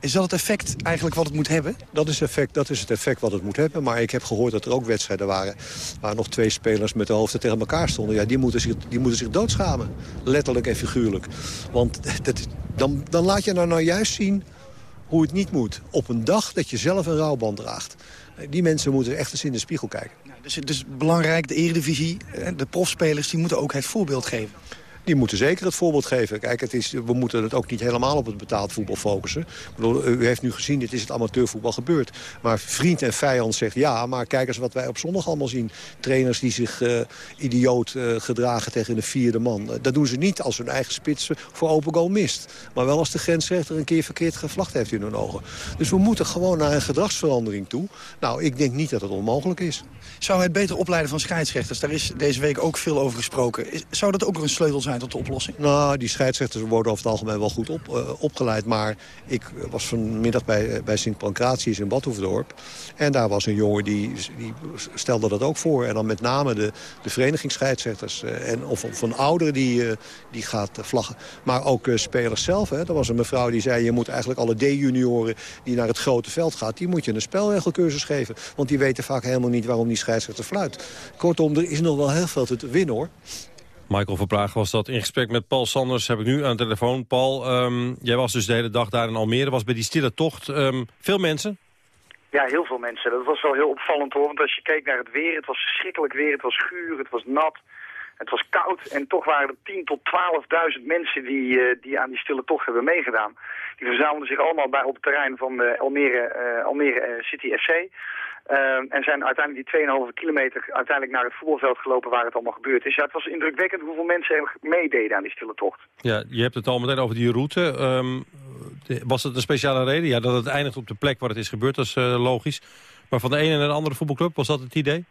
Is dat het effect eigenlijk wat het moet hebben? Dat is, effect, dat is het effect wat het moet hebben. Maar ik heb gehoord dat er ook wedstrijden waren... waar nog twee spelers met de hoofden tegen elkaar stonden. Ja, die moeten zich, die moeten zich doodschamen. Letterlijk en figuurlijk. Want *laughs* dat, dan, dan laat je nou nou juist zien hoe het niet moet. Op een dag dat je zelf een rouwband draagt. Die mensen moeten echt eens in de spiegel kijken. Dus het is belangrijk, de eredivisie, de profspelers... die moeten ook het voorbeeld geven. Die moeten zeker het voorbeeld geven. Kijk, het is, we moeten het ook niet helemaal op het betaald voetbal focussen. Bedoel, u heeft nu gezien, dit is het amateurvoetbal gebeurd. Maar vriend en vijand zegt ja, maar kijk eens wat wij op zondag allemaal zien. Trainers die zich uh, idioot uh, gedragen tegen een vierde man. Uh, dat doen ze niet als hun eigen spits voor open goal mist. Maar wel als de grensrechter een keer verkeerd gevlacht heeft in hun ogen. Dus we moeten gewoon naar een gedragsverandering toe. Nou, ik denk niet dat het onmogelijk is. Zou het beter opleiden van scheidsrechters? Daar is deze week ook veel over gesproken. Zou dat ook een sleutel zijn tot de oplossing? Nou, die scheidsrechters worden over het algemeen wel goed op, uh, opgeleid. Maar ik was vanmiddag bij, bij Sint Pancratius in Badhoevedorp. En daar was een jongen die, die stelde dat ook voor. En dan met name de, de verenigingsscheidsrechters. Uh, en, of, of een oudere die, die gaat vlaggen. Maar ook spelers zelf. Hè. Er was een mevrouw die zei... je moet eigenlijk alle D-junioren die naar het grote veld gaat... die moet je een spelregelcursus geven. Want die weten vaak helemaal niet waarom die scheidsrechter fluit. Kortom, er is nog wel heel veel te winnen hoor. Michael Verpraag was dat in gesprek met Paul Sanders. Heb ik nu aan de telefoon. Paul, um, jij was dus de hele dag daar in Almere. Was bij die stille tocht. Um, veel mensen? Ja, heel veel mensen. Dat was wel heel opvallend hoor. Want als je keek naar het weer, het was verschrikkelijk weer. Het was guur, het was nat. Het was koud en toch waren er 10 tot 12.000 mensen die, uh, die aan die stille tocht hebben meegedaan. Die verzamelden zich allemaal bij op het terrein van de Almere, uh, Almere City FC. Uh, en zijn uiteindelijk die 2,5 kilometer uiteindelijk naar het voetbalveld gelopen waar het allemaal gebeurd is. Ja, het was indrukwekkend hoeveel mensen meededen aan die stille tocht. Ja, je hebt het al meteen over die route. Um, was het een speciale reden? Ja, dat het eindigt op de plek waar het is gebeurd, dat is uh, logisch. Maar van de ene naar de andere voetbalclub, was dat het idee?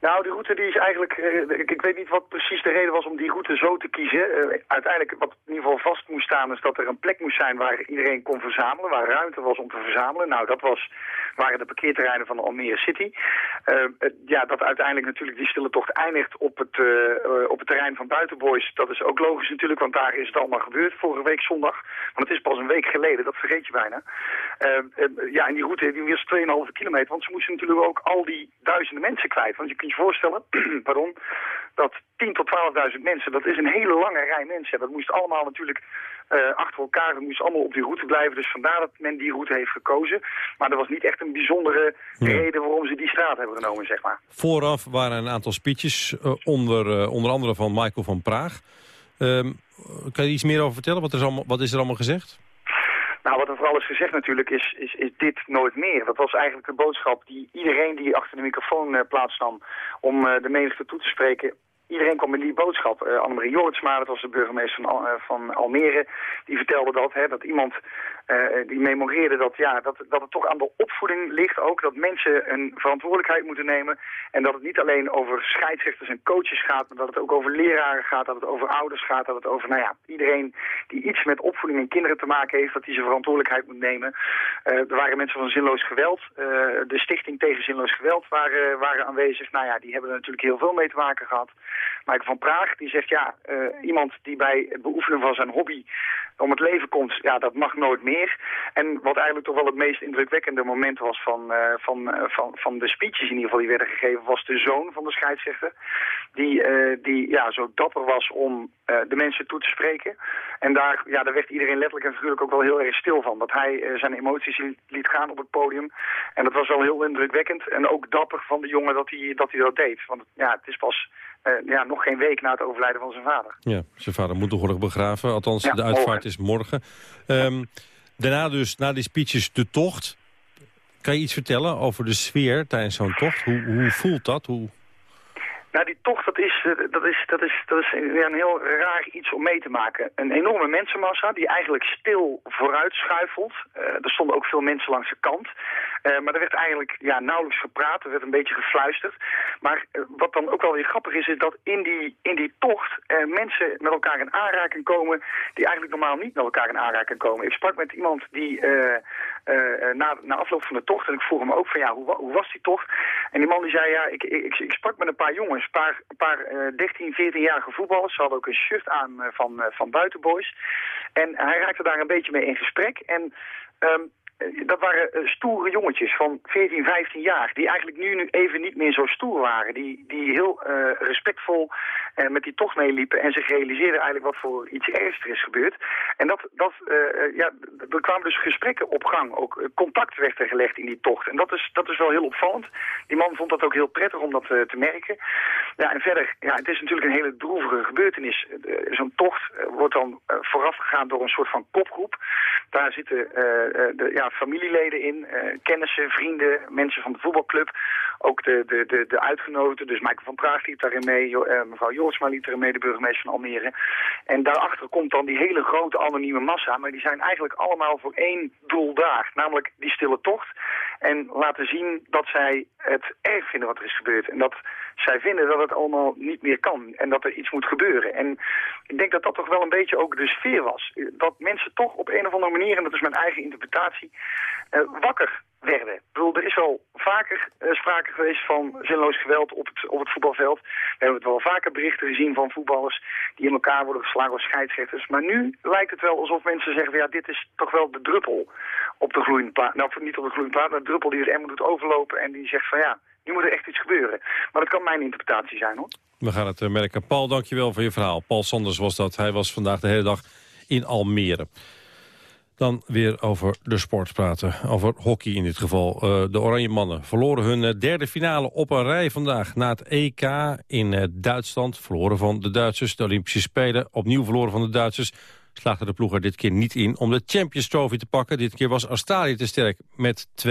Nou, die route die is eigenlijk... Uh, ik, ik, weet niet wat precies de reden was om die route zo te kiezen. Uh, uiteindelijk, wat in ieder geval vast moest staan, is dat er een plek moest zijn waar iedereen kon verzamelen. Waar ruimte was om te verzamelen. Nou, dat was, waren de parkeerterreinen van de Almere City. Uh, ja, dat uiteindelijk natuurlijk die stille tocht eindigt op het, op het terrein van Buitenboys. Dat is ook logisch natuurlijk, want daar is het allemaal gebeurd vorige week zondag. Want het is pas een week geleden, dat vergeet je bijna. ja, en die route die was 2,5 kilometer, want ze moesten natuurlijk ook al die duizenden mensen kwijt. Want je je voorstellen, *clears throat* pardon, dat 10 tot 12.000 mensen, dat is een hele lange rij mensen. Dat moest allemaal natuurlijk uh, achter elkaar. We moesten allemaal op die route blijven. Dus vandaar dat men die route heeft gekozen. Maar er was niet echt een bijzondere reden waarom ze die straat hebben genomen, zeg maar. Vooraf waren een aantal speeches, uh, onder, uh, onder andere van Michael van Praag. Um, kan je iets meer over vertellen? Wat is, allemaal, wat is er allemaal gezegd? Nou, wat er vooral is gezegd natuurlijk is, is, is dit nooit meer. Dat was eigenlijk de boodschap die iedereen die achter de microfoon uh, plaatsnam... om uh, de menigte toe te spreken iedereen kwam met die boodschap. Uh, Annemarie Jortsma, dat was de burgemeester van, van Almere, die vertelde dat. Hè, dat iemand uh, die memoreerde dat, ja, dat, dat het toch aan de opvoeding ligt ook. Dat mensen een verantwoordelijkheid moeten nemen. En dat het niet alleen over scheidsrechters en coaches gaat, maar dat het ook over leraren gaat, dat het over ouders gaat, dat het over, nou ja, iedereen die iets met opvoeding en kinderen te maken heeft, dat die zijn verantwoordelijkheid moet nemen. er waren mensen van zinloos geweld. de stichting tegen zinloos geweld waren, waren aanwezig. Nou ja, die hebben er natuurlijk heel veel mee te maken gehad. Michael van Praag, die zegt ja, iemand die bij het beoefenen van zijn hobby om het leven komt, ja, dat mag nooit meer. En wat eigenlijk toch wel het meest indrukwekkende moment was van, uh, van, uh, van, van de speeches in ieder geval die werden gegeven, was de zoon van de scheidsrechter. Die, die ja, zo dapper was om de mensen toe te spreken. En daar, ja, daar werd iedereen letterlijk en figuurlijk ook wel heel erg stil van. Dat hij zijn emoties liet gaan op het podium. En dat was wel heel indrukwekkend. En ook dapper van de jongen dat hij dat, hij dat deed. Want ja, het is pas uh, ja, nog geen week na het overlijden van zijn vader. Ja, zijn vader moet nog worden begraven. Althans, ja, de uitvaart morgen. is morgen. Um, daarna dus, na die speeches, de tocht. Kan je iets vertellen over de sfeer tijdens zo'n tocht? Hoe, hoe voelt dat? Hoe... Nou, die tocht, dat is, dat is, dat is, dat is een heel raar iets om mee te maken. Een enorme mensenmassa die eigenlijk stil vooruit schuifelt. Uh, er stonden ook veel mensen langs de kant. Uh, maar er werd eigenlijk ja, nauwelijks gepraat, er werd een beetje gefluisterd. Maar uh, wat dan ook wel weer grappig is, is dat in die, in die tocht mensen met elkaar in aanraking komen... die eigenlijk normaal niet met elkaar in aanraking komen. Ik sprak met iemand die na, na afloop van de tocht, en ik vroeg hem ook van ja, hoe, hoe was die tocht? En die man die zei ja, ik, ik, ik sprak met een paar jongens een paar, paar uh, 13, 14-jarige voetballers. Ze hadden ook een shirt aan van, van buitenboys. En hij raakte daar een beetje mee in gesprek. En um, dat waren uh, stoere jongetjes van 14, 15 jaar. Die eigenlijk nu, even niet meer zo stoer waren. Die, die heel uh, respectvol uh, met die tocht meeliepen. En zich realiseerden eigenlijk wat voor iets ergs er is gebeurd. En dat, dat, ja, er kwamen dus gesprekken op gang. Ook contact werd er gelegd in die tocht. En dat is, dat is wel heel opvallend. Die man vond dat ook heel prettig om dat te merken. Ja, en verder, ja, het is natuurlijk een hele droevige gebeurtenis. Zo'n tocht wordt dan voorafgegaan door een soort van kopgroep. Daar zitten de, ja, familieleden in, uh, kennissen, vrienden, mensen van de voetbalclub. Ook de, de, de, de uitgenoten, dus Michael van Praag liep daarin mee, uh, mevrouw Joorsma liep erin mee, de burgemeester van Almere. En daarachter komt dan die hele grote anonieme massa, maar die zijn eigenlijk allemaal voor één doel daar. Namelijk die stille tocht en laten zien dat zij het erg vinden wat er is gebeurd. En dat zij vinden dat het allemaal niet meer kan en dat er iets moet gebeuren. En ik denk dat dat toch wel een beetje ook de sfeer was. Dat mensen toch op een of andere manier, en dat is mijn eigen interpretatie, wakker werden. Ik bedoel, er is wel vaker uh, sprake geweest van zinloos geweld op het, op het voetbalveld. We hebben het wel vaker berichten gezien van voetballers die in elkaar worden geslagen als scheidsrechters. Maar nu lijkt het wel alsof mensen zeggen, ja, dit is toch wel de druppel op de gloeiende plaat. Nou, niet op de gloeiende plaat, maar de druppel die het emmer doet overlopen en die zegt van ja, nu moet er echt iets gebeuren. Maar dat kan mijn interpretatie zijn, hoor. We gaan het merken. Paul, dankjewel voor je verhaal. Paul Sanders was dat. Hij was vandaag de hele dag in Almere. Dan weer over de sport praten. Over hockey in dit geval. Uh, de Oranje Mannen verloren hun derde finale op een rij vandaag. Na het EK in uh, Duitsland. Verloren van de Duitsers. De Olympische Spelen. Opnieuw verloren van de Duitsers. Slaagde de ploeg er dit keer niet in om de Champions Trophy te pakken. Dit keer was Australië te sterk met 2-1.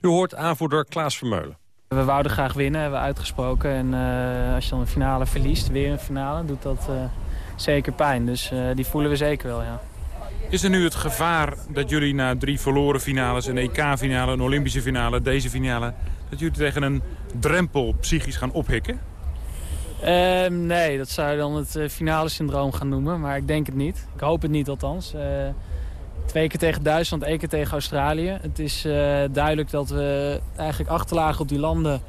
U hoort aanvoerder Klaas Vermeulen. We wouden graag winnen, hebben we uitgesproken. En als je dan een finale verliest, weer een finale, doet dat zeker pijn. Dus die voelen we zeker wel, ja. Is er nu het gevaar dat jullie na drie verloren finales... een EK-finale, een Olympische finale, deze finale... dat jullie tegen een drempel psychisch gaan ophikken? Uh, nee, dat zou je dan het uh, finale syndroom gaan noemen. Maar ik denk het niet. Ik hoop het niet althans. Uh, twee keer tegen Duitsland, één keer tegen Australië. Het is uh, duidelijk dat we eigenlijk achterlagen op die landen...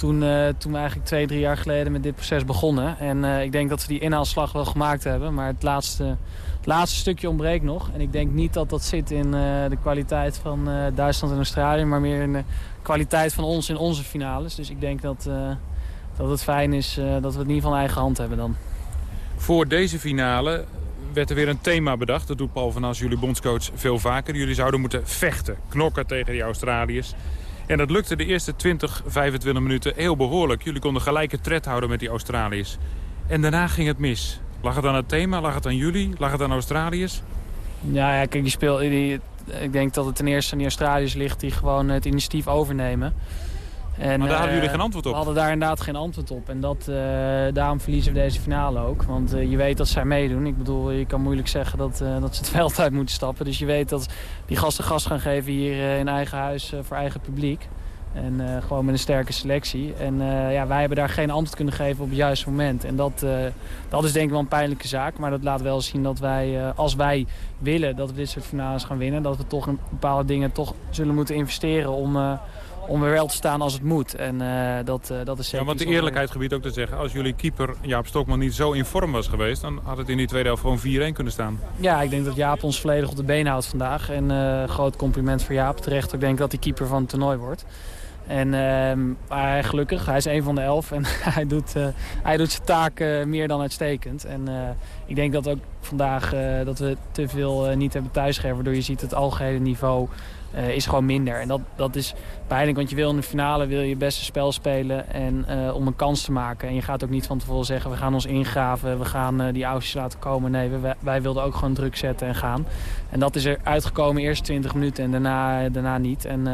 Toen, toen we eigenlijk twee, drie jaar geleden met dit proces begonnen. En ik denk dat we die inhaalslag wel gemaakt hebben. Maar het laatste laatste stukje ontbreekt nog. En ik denk niet dat dat zit in uh, de kwaliteit van Duitsland en Australië... maar meer in de kwaliteit van ons in onze finales. Dus ik denk dat, dat het fijn is dat we het geval in eigen hand hebben dan. Voor deze finale werd er weer een thema bedacht. Dat doet Paul van As, jullie bondscoach, veel vaker. Jullie zouden moeten vechten, knokken tegen die Australiërs. En dat lukte de eerste 20, 25 minuten heel behoorlijk. Jullie konden gelijke tred houden met die Australiërs. En daarna ging het mis. Lag het aan het thema? Lag het aan jullie? Lag het aan Australiërs? Ja, ja kijk, die speel, die, ik denk dat het ten eerste aan die Australiërs ligt die gewoon het initiatief overnemen. En, maar daar hadden jullie eh, geen antwoord op? We hadden daar inderdaad geen antwoord op. En dat, uh, daarom verliezen we deze finale ook. Want uh, je weet dat zij meedoen. Ik bedoel, je kan moeilijk zeggen dat, dat ze het *laughs* veld uit moeten stappen. Dus je weet dat die gasten gas gaan geven hier in eigen huis voor eigen publiek. En uh, gewoon met een sterke selectie. En uh, ja, wij hebben daar geen antwoord kunnen geven op het juiste moment. En dat, uh, dat is denk ik wel een pijnlijke zaak. Maar dat laat wel zien dat wij, als wij willen dat we dit soort finales gaan winnen... dat we toch in bepaalde dingen toch zullen moeten investeren om, om weer wel te staan als het moet. En dat, dat is zeker Ja, want de eerlijkheid gebied ook te zeggen... als jullie keeper Jaap Stokman niet zo in vorm was geweest... dan had het in die tweede helft gewoon 4-1 kunnen staan. Ja, ik denk dat Jaap ons volledig op de been houdt vandaag. En groot compliment voor Jaap. Terecht ook denk ik dat hij keeper van het toernooi wordt. En, uh, maar gelukkig, hij is een van de elf en *laughs* hij doet, uh, hij doet zijn taak uh, meer dan uitstekend. En ik denk dat ook vandaag dat we te veel niet hebben thuisgegeven. Waardoor je ziet het algehele niveau is gewoon minder. En dat, dat is pijnlijk, want je wil in de finale wil je beste spel spelen en, om een kans te maken. En je gaat ook niet van tevoren zeggen, we gaan ons ingraven, we gaan die oudjes laten komen. Nee, wij, wij, wilden ook gewoon druk zetten en gaan. En dat is er uitgekomen, eerst 20 minuten en daarna, daarna niet. En,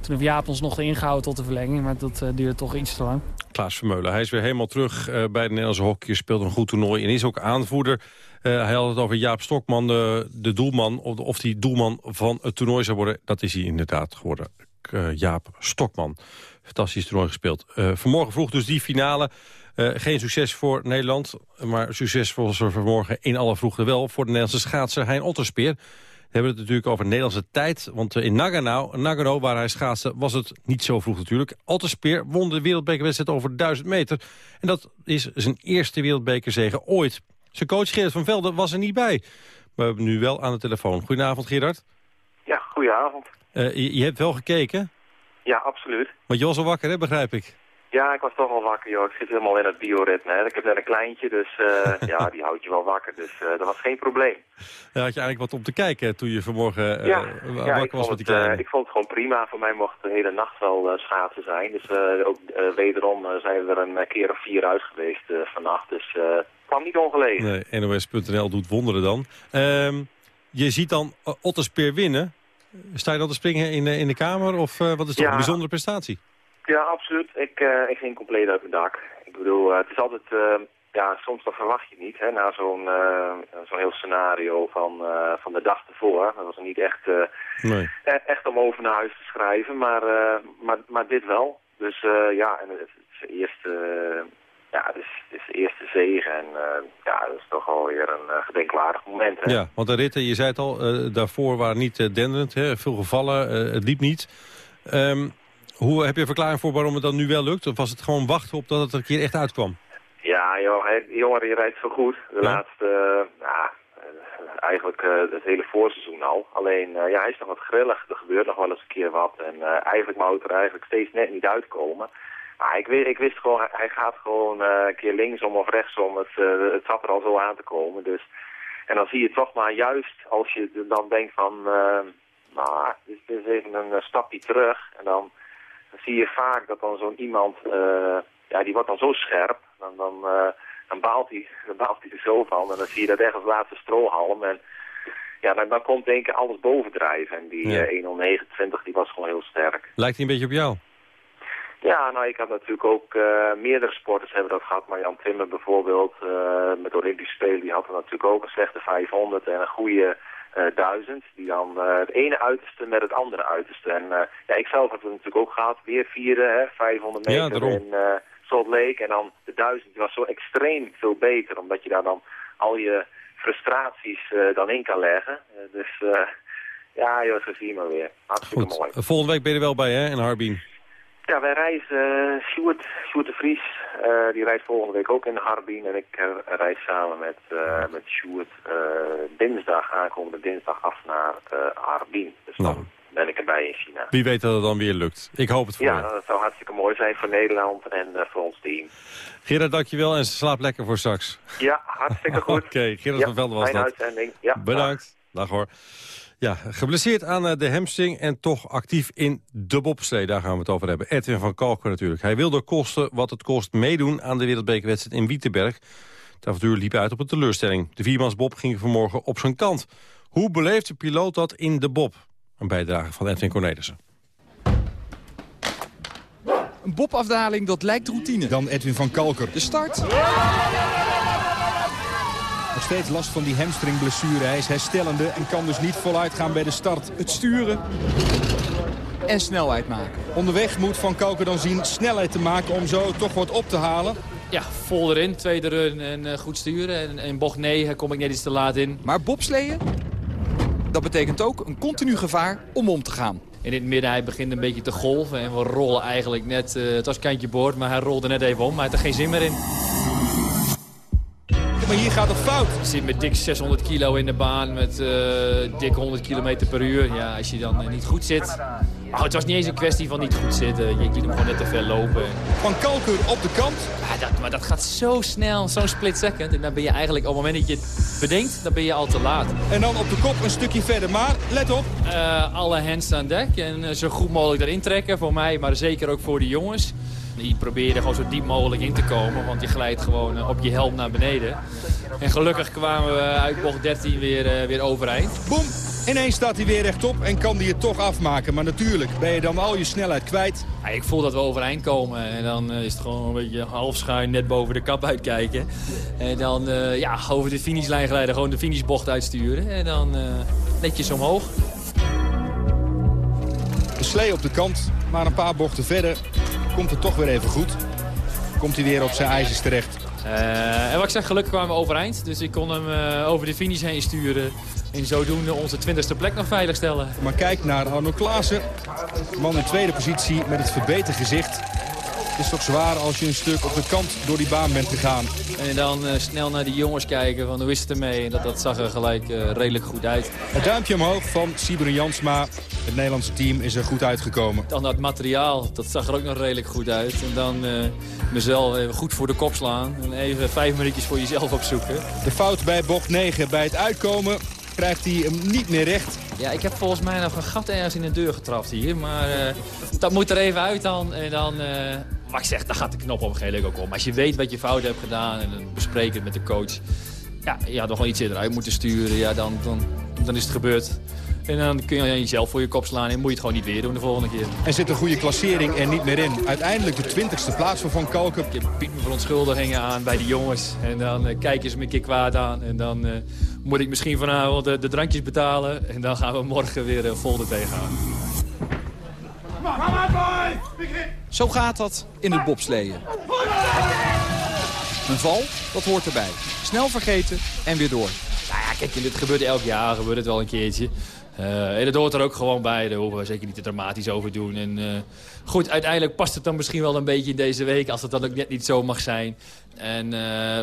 toen heeft Jaap ons nog ingehouden tot de verlenging, maar dat duurde toch iets te lang. Klaas Vermeulen, hij is weer helemaal terug bij de Nederlandse hockey. Speelt een goed toernooi en is ook aanvoerder. Uh, hij had het over Jaap Stokman, de, de doelman. Of, of die doelman van het toernooi zou worden. Dat is hij inderdaad geworden. Jaap Stokman. Fantastisch toernooi gespeeld. vanmorgen vroeg dus die finale. geen succes voor Nederland, maar succes was er vanmorgen in alle vroegte wel... voor de Nederlandse schaatser Hein Otterspeer. We hebben het natuurlijk over Nederlandse tijd. Want in Nagano, Nagano, waar hij schaatste, was het niet zo vroeg natuurlijk. Speer won de wereldbekerwedstrijd over 1000 meter. En dat is zijn eerste wereldbekerzege ooit. Zijn coach Gerard van Velden was er niet bij. Maar we hebben nu wel aan de telefoon. Goedenavond Gerard. Ja, goedenavond. Uh, je, je, hebt wel gekeken? Ja, absoluut. Want je was al wakker, hè, begrijp ik? Ja, ik was toch wel wakker, joh. Ik zit helemaal in het bioritme. Hè. Ik heb net een kleintje, dus uh, *laughs* ja, die houdt je wel wakker. Dus uh, dat was geen probleem. Ja, had je eigenlijk wat om te kijken toen je vanmorgen ja, wakker ja, was met die kleine? ik vond het gewoon prima. Voor mij mocht de hele nacht wel schaatsen zijn. Dus ook wederom zijn we er een keer of vier uit geweest vannacht. Dus kwam niet ongelegen. Nee, NOS.nl doet wonderen dan. Um, je ziet dan Otterspeer winnen. Sta je dan te springen in, in de kamer? Of wat is toch ja. een bijzondere prestatie? Ja, absoluut. Ik, uh, ik ging compleet uit mijn dak. Ik bedoel, uh, het is altijd, uh, ja, soms dan verwacht je niet, hè, na zo'n zo'n heel scenario van, van de dag ervoor. Dat was niet echt, nee. e echt om over naar huis te schrijven, maar, maar, maar dit wel. Dus ja, en het, het eerste, ja, het is, het is de eerste zege en ja, dat is toch alweer een gedenkwaardig moment. Hè? Ja, want de ritten, je zei het al, daarvoor waren niet denderend, hè, veel gevallen, het liep niet. Um, hoe heb je een verklaring voor waarom het dan nu wel lukt? Of was het gewoon wachten op dat het er een keer echt uitkwam? Ja, joh, die jongen die rijdt zo goed. De ja. laatste, nou, eigenlijk het hele voorseizoen al. Alleen, ja, hij is nog wat grillig. Er gebeurt nog wel eens een keer wat. En eigenlijk wou het er eigenlijk steeds net niet uitkomen. Maar ik, wist, ik wist gewoon, hij gaat gewoon een keer linksom of rechtsom. Het, het zat er al zo aan te komen. Dus, en dan zie je toch maar juist als je dan denkt van... nou, dit is even een stapje terug. En dan dan zie je vaak dat dan zo'n iemand, uh, ja, die wordt dan zo scherp, dan, dan, uh, dan, baalt hij, *laughs* dan baalt hij er zo van. En dan zie je dat echt als laatste strohalm. En ja, dan, dan komt denk ik alles bovendrijven. En die Ja. uh, 1.29 die was gewoon heel sterk. Lijkt hij een beetje op jou? Ja, nou, ik had natuurlijk ook uh, meerdere sporters hebben dat gehad. Maar Jan Timmer bijvoorbeeld, uh, met de Olympische Spelen, die had er natuurlijk ook een slechte 500 en een goede uh, 1000. Die dan het ene uiterste met het andere uiterste. En ja, ik zelf heb het natuurlijk ook gehad. Weer vierde, hè, 500 Ja, meter daarom. in Salt Lake. En dan de 1000, die was zo extreem veel beter. Omdat je daar dan al je frustraties dan in kan leggen. Dus ja, joh, zo zie je maar weer. Hartstikke Goed. mooi. Volgende week ben je er wel bij, hè, in Harbin? Ja, wij reizen uh, Sjoerd, Sjoerd de Vries. Uh, die rijdt volgende week ook in Harbin. En ik uh, reis samen met, uh, met Sjoerd dinsdag, aankomende dinsdag af naar Harbin. Dus dan ben ik erbij in China. Wie weet dat het dan weer lukt. Ik hoop het voor Ja, je. dat zou hartstikke mooi zijn voor Nederland en eh, voor ons team. Gerard, dankjewel en slaap lekker voor straks. Ja, hartstikke *laughs* goed. Oké, Gerard Ja, van Velden was dat. uitzending. Ja, Bedankt. Dag hoor. Ja, geblesseerd aan eh, de hamstring en toch actief in de bobslee. Daar gaan we het over hebben. Edwin van Kalken natuurlijk. Hij wilde kosten wat het kost meedoen aan de wereldbekerwedstrijd in Wietenberg. Het avontuur liep uit op een teleurstelling. De viermansbob ging vanmorgen op zijn kant. Hoe beleeft de piloot dat in de bob? Een bijdrage van Edwin Cornelissen. Een bobafdaling, dat lijkt routine. Dan Edwin van Kalker. De start. Nog steeds last van die hamstringblessure. Hij is herstellende en kan dus niet voluit gaan bij de start. Het sturen en snelheid maken. Onderweg moet Van Kalker dan zien snelheid te maken om zo toch wat op te halen. Ja, vol erin, tweede run en eh, goed sturen. En in bocht 9 kom ik net iets te laat in. Maar bobsleeën, dat betekent ook een continu gevaar om om te gaan. In het midden, hij begint een beetje te golven. En we rollen eigenlijk net, eh, het was kantje boord, maar hij rolde net even om. Maar hij had er geen zin meer in. Maar hier gaat het fout. Je zit met dik 600 kilo in de baan, met eh, dik 100 km per uur. Ja, als je dan eh, niet goed zit... Oh, het was niet eens een kwestie van niet goed zitten. Je liet hem gewoon net te ver lopen. Van Kalker op de kant. Ja, dat, maar dat gaat zo snel, zo'n split second. En dan ben je eigenlijk, op het moment dat je het bedenkt, dan ben je al te laat. En dan op de kop een stukje verder. Maar let op. Eh, alle hands aan dek en zo goed mogelijk erin trekken voor mij, maar zeker ook voor de jongens. Die proberen gewoon zo diep mogelijk in te komen, want je glijdt gewoon eh, op je helm naar beneden. En gelukkig kwamen we uit bocht 13 weer, eh, weer overeind. Boom. Ineens staat hij weer rechtop en kan hij het toch afmaken. Maar natuurlijk ben je dan al je snelheid kwijt. Ja, ik voel dat we overeind komen en dan eh, is het gewoon een beetje half schuin net boven de kap uitkijken. En dan ja, over de finishlijn glijden, gewoon de finishbocht uitsturen. En dan netjes omhoog. De slee op de kant, maar een paar bochten verder komt het toch weer even goed. Komt hij weer op zijn ijzers terecht. Eh, en wat ik zeg, gelukkig kwamen we overeind. Dus ik kon hem eh, over de finish heen sturen. En zodoende onze 20ste plek nog veilig stellen. Maar kijk naar Arno Klaassen. Man in tweede positie met het verbeterd gezicht. Het is toch zwaar als je een stuk op de kant door die baan bent gegaan. En dan eh, snel naar die jongens kijken van hoe is het ermee. En dat, dat zag er gelijk eh, redelijk goed uit. Het duimpje omhoog van Sibren Jansma. Het Nederlandse team is er goed uitgekomen. Dan dat materiaal, dat zag er ook nog redelijk goed uit. En dan eh, mezelf even goed voor de kop slaan. En even vijf minuutjes voor jezelf opzoeken. De fout bij bocht 9 bij het uitkomen krijgt hij hem niet meer recht. Ja, ik heb volgens mij nog een gat ergens in de deur getrapt hier. Maar dat moet er even uit dan. En dan maar ik zeg, daar gaat de knop op een gegeven moment ook om. Als je weet wat je fout hebt gedaan en dan bespreek het met de coach. Ja, je had nog wel iets eerder uit moeten sturen. Ja, dan, dan, dan is het gebeurd. En dan kun je jezelf voor je kop slaan en moet je het gewoon niet weer doen de volgende keer. En zit een goede klassering er niet meer in. Uiteindelijk de 20ste plaats voor Van Kalken. Je biedt me verontschuldigingen aan bij de jongens. En dan uh, kijken ze me een keer kwaad aan. En dan uh, moet ik misschien vanavond de, de, drankjes betalen. En dan gaan we morgen weer vol er tegenaan. Zo gaat dat in het bobsleeën. Een val, dat hoort erbij. Snel vergeten en weer door. Nou ja, kijk, dit gebeurt elk jaar, gebeurt het wel een keertje. Uh, en dat hoort er ook gewoon bij, daar hoeven we zeker niet te dramatisch over doen. En uh, goed, uiteindelijk past het dan misschien wel een beetje in deze week, als het dan ook net niet zo mag zijn. En uh,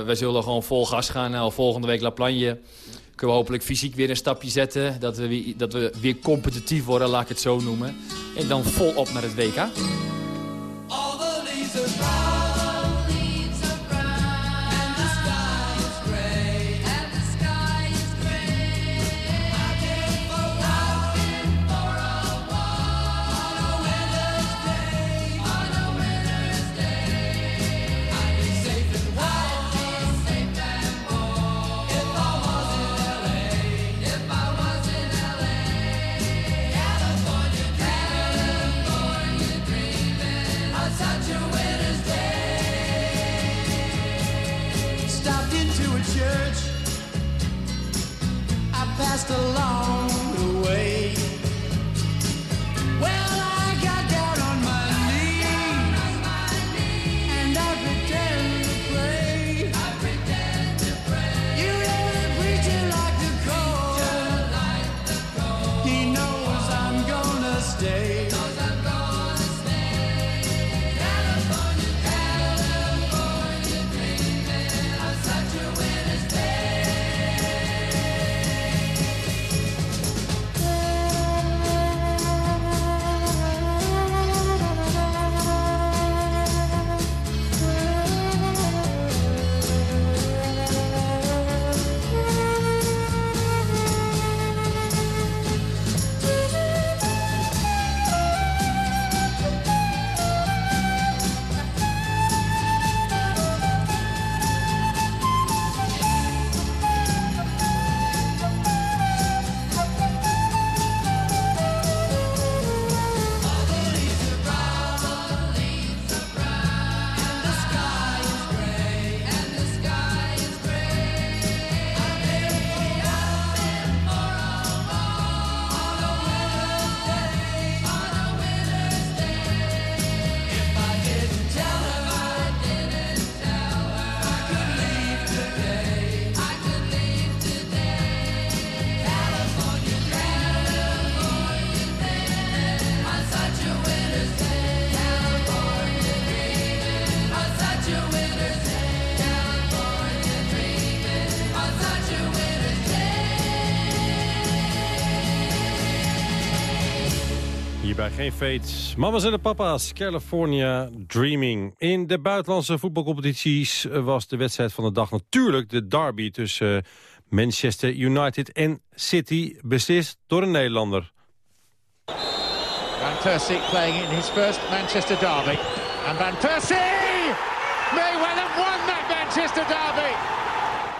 wij zullen gewoon vol gas gaan naar volgende week La Plagne. Kunnen we hopelijk fysiek weer een stapje zetten, dat we, dat we weer competitief worden, laat ik het zo noemen. En dan volop naar het WK. Geen fates. Mama's en papa's, California Dreaming. In de buitenlandse voetbalcompetities was de wedstrijd van de dag natuurlijk de derby tussen Manchester United en City, beslist door een Nederlander. Van Persie playing in his first Manchester derby. And Van Persie may well have won that Manchester derby.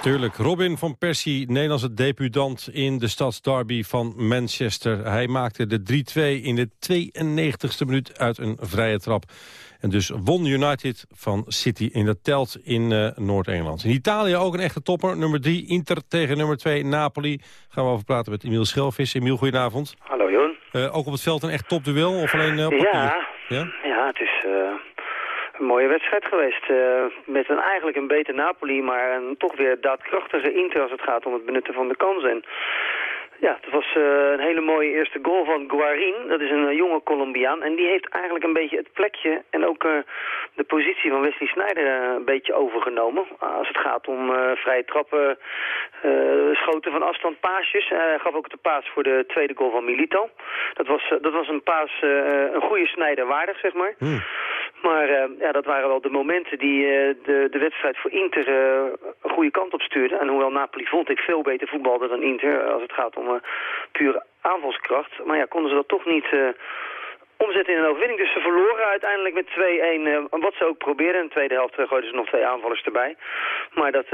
Tuurlijk, Robin van Persie, Nederlandse debutant in de stadsderby van Manchester. Hij maakte de 3-2 in de 92e minuut uit een vrije trap. En dus won United van City in dat telt in uh, Noord-Engeland. In Italië ook een echte topper. Nummer 3, Inter tegen nummer 2, Napoli. Gaan we over praten met Emiel Schelvis. Emiel, goedenavond. Hallo, Joon. Uh, ook op het veld een echt topduel of alleen uh, op papier? Ja, ja? ja het is een mooie wedstrijd geweest. Uh, met een, eigenlijk een beter Napoli, maar een toch weer daadkrachtige Inter als het gaat om het benutten van de kansen. Ja, het was uh, een hele mooie eerste goal van Guarin. Dat is een uh, jonge Colombiaan. En die heeft eigenlijk een beetje het plekje en ook de positie van Wesley Sneijder een beetje overgenomen. als het gaat om vrije trappen, schoten van afstand, paasjes. Hij gaf ook de paas voor de tweede goal van Milito. Dat was, dat was een paas, een goede Sneijder waardig, zeg maar. Hmm. Maar uh, ja, dat waren wel de momenten die uh, de, de wedstrijd voor Inter uh, een goede kant op stuurden. En hoewel Napoli vond ik veel beter voetbalde dan Inter als het gaat om pure aanvalskracht. Maar ja, konden ze dat toch niet omzetten in een overwinning. Dus ze verloren uiteindelijk met 2-1. wat ze ook probeerden. In de tweede helft gooiden ze nog twee aanvallers erbij. Maar dat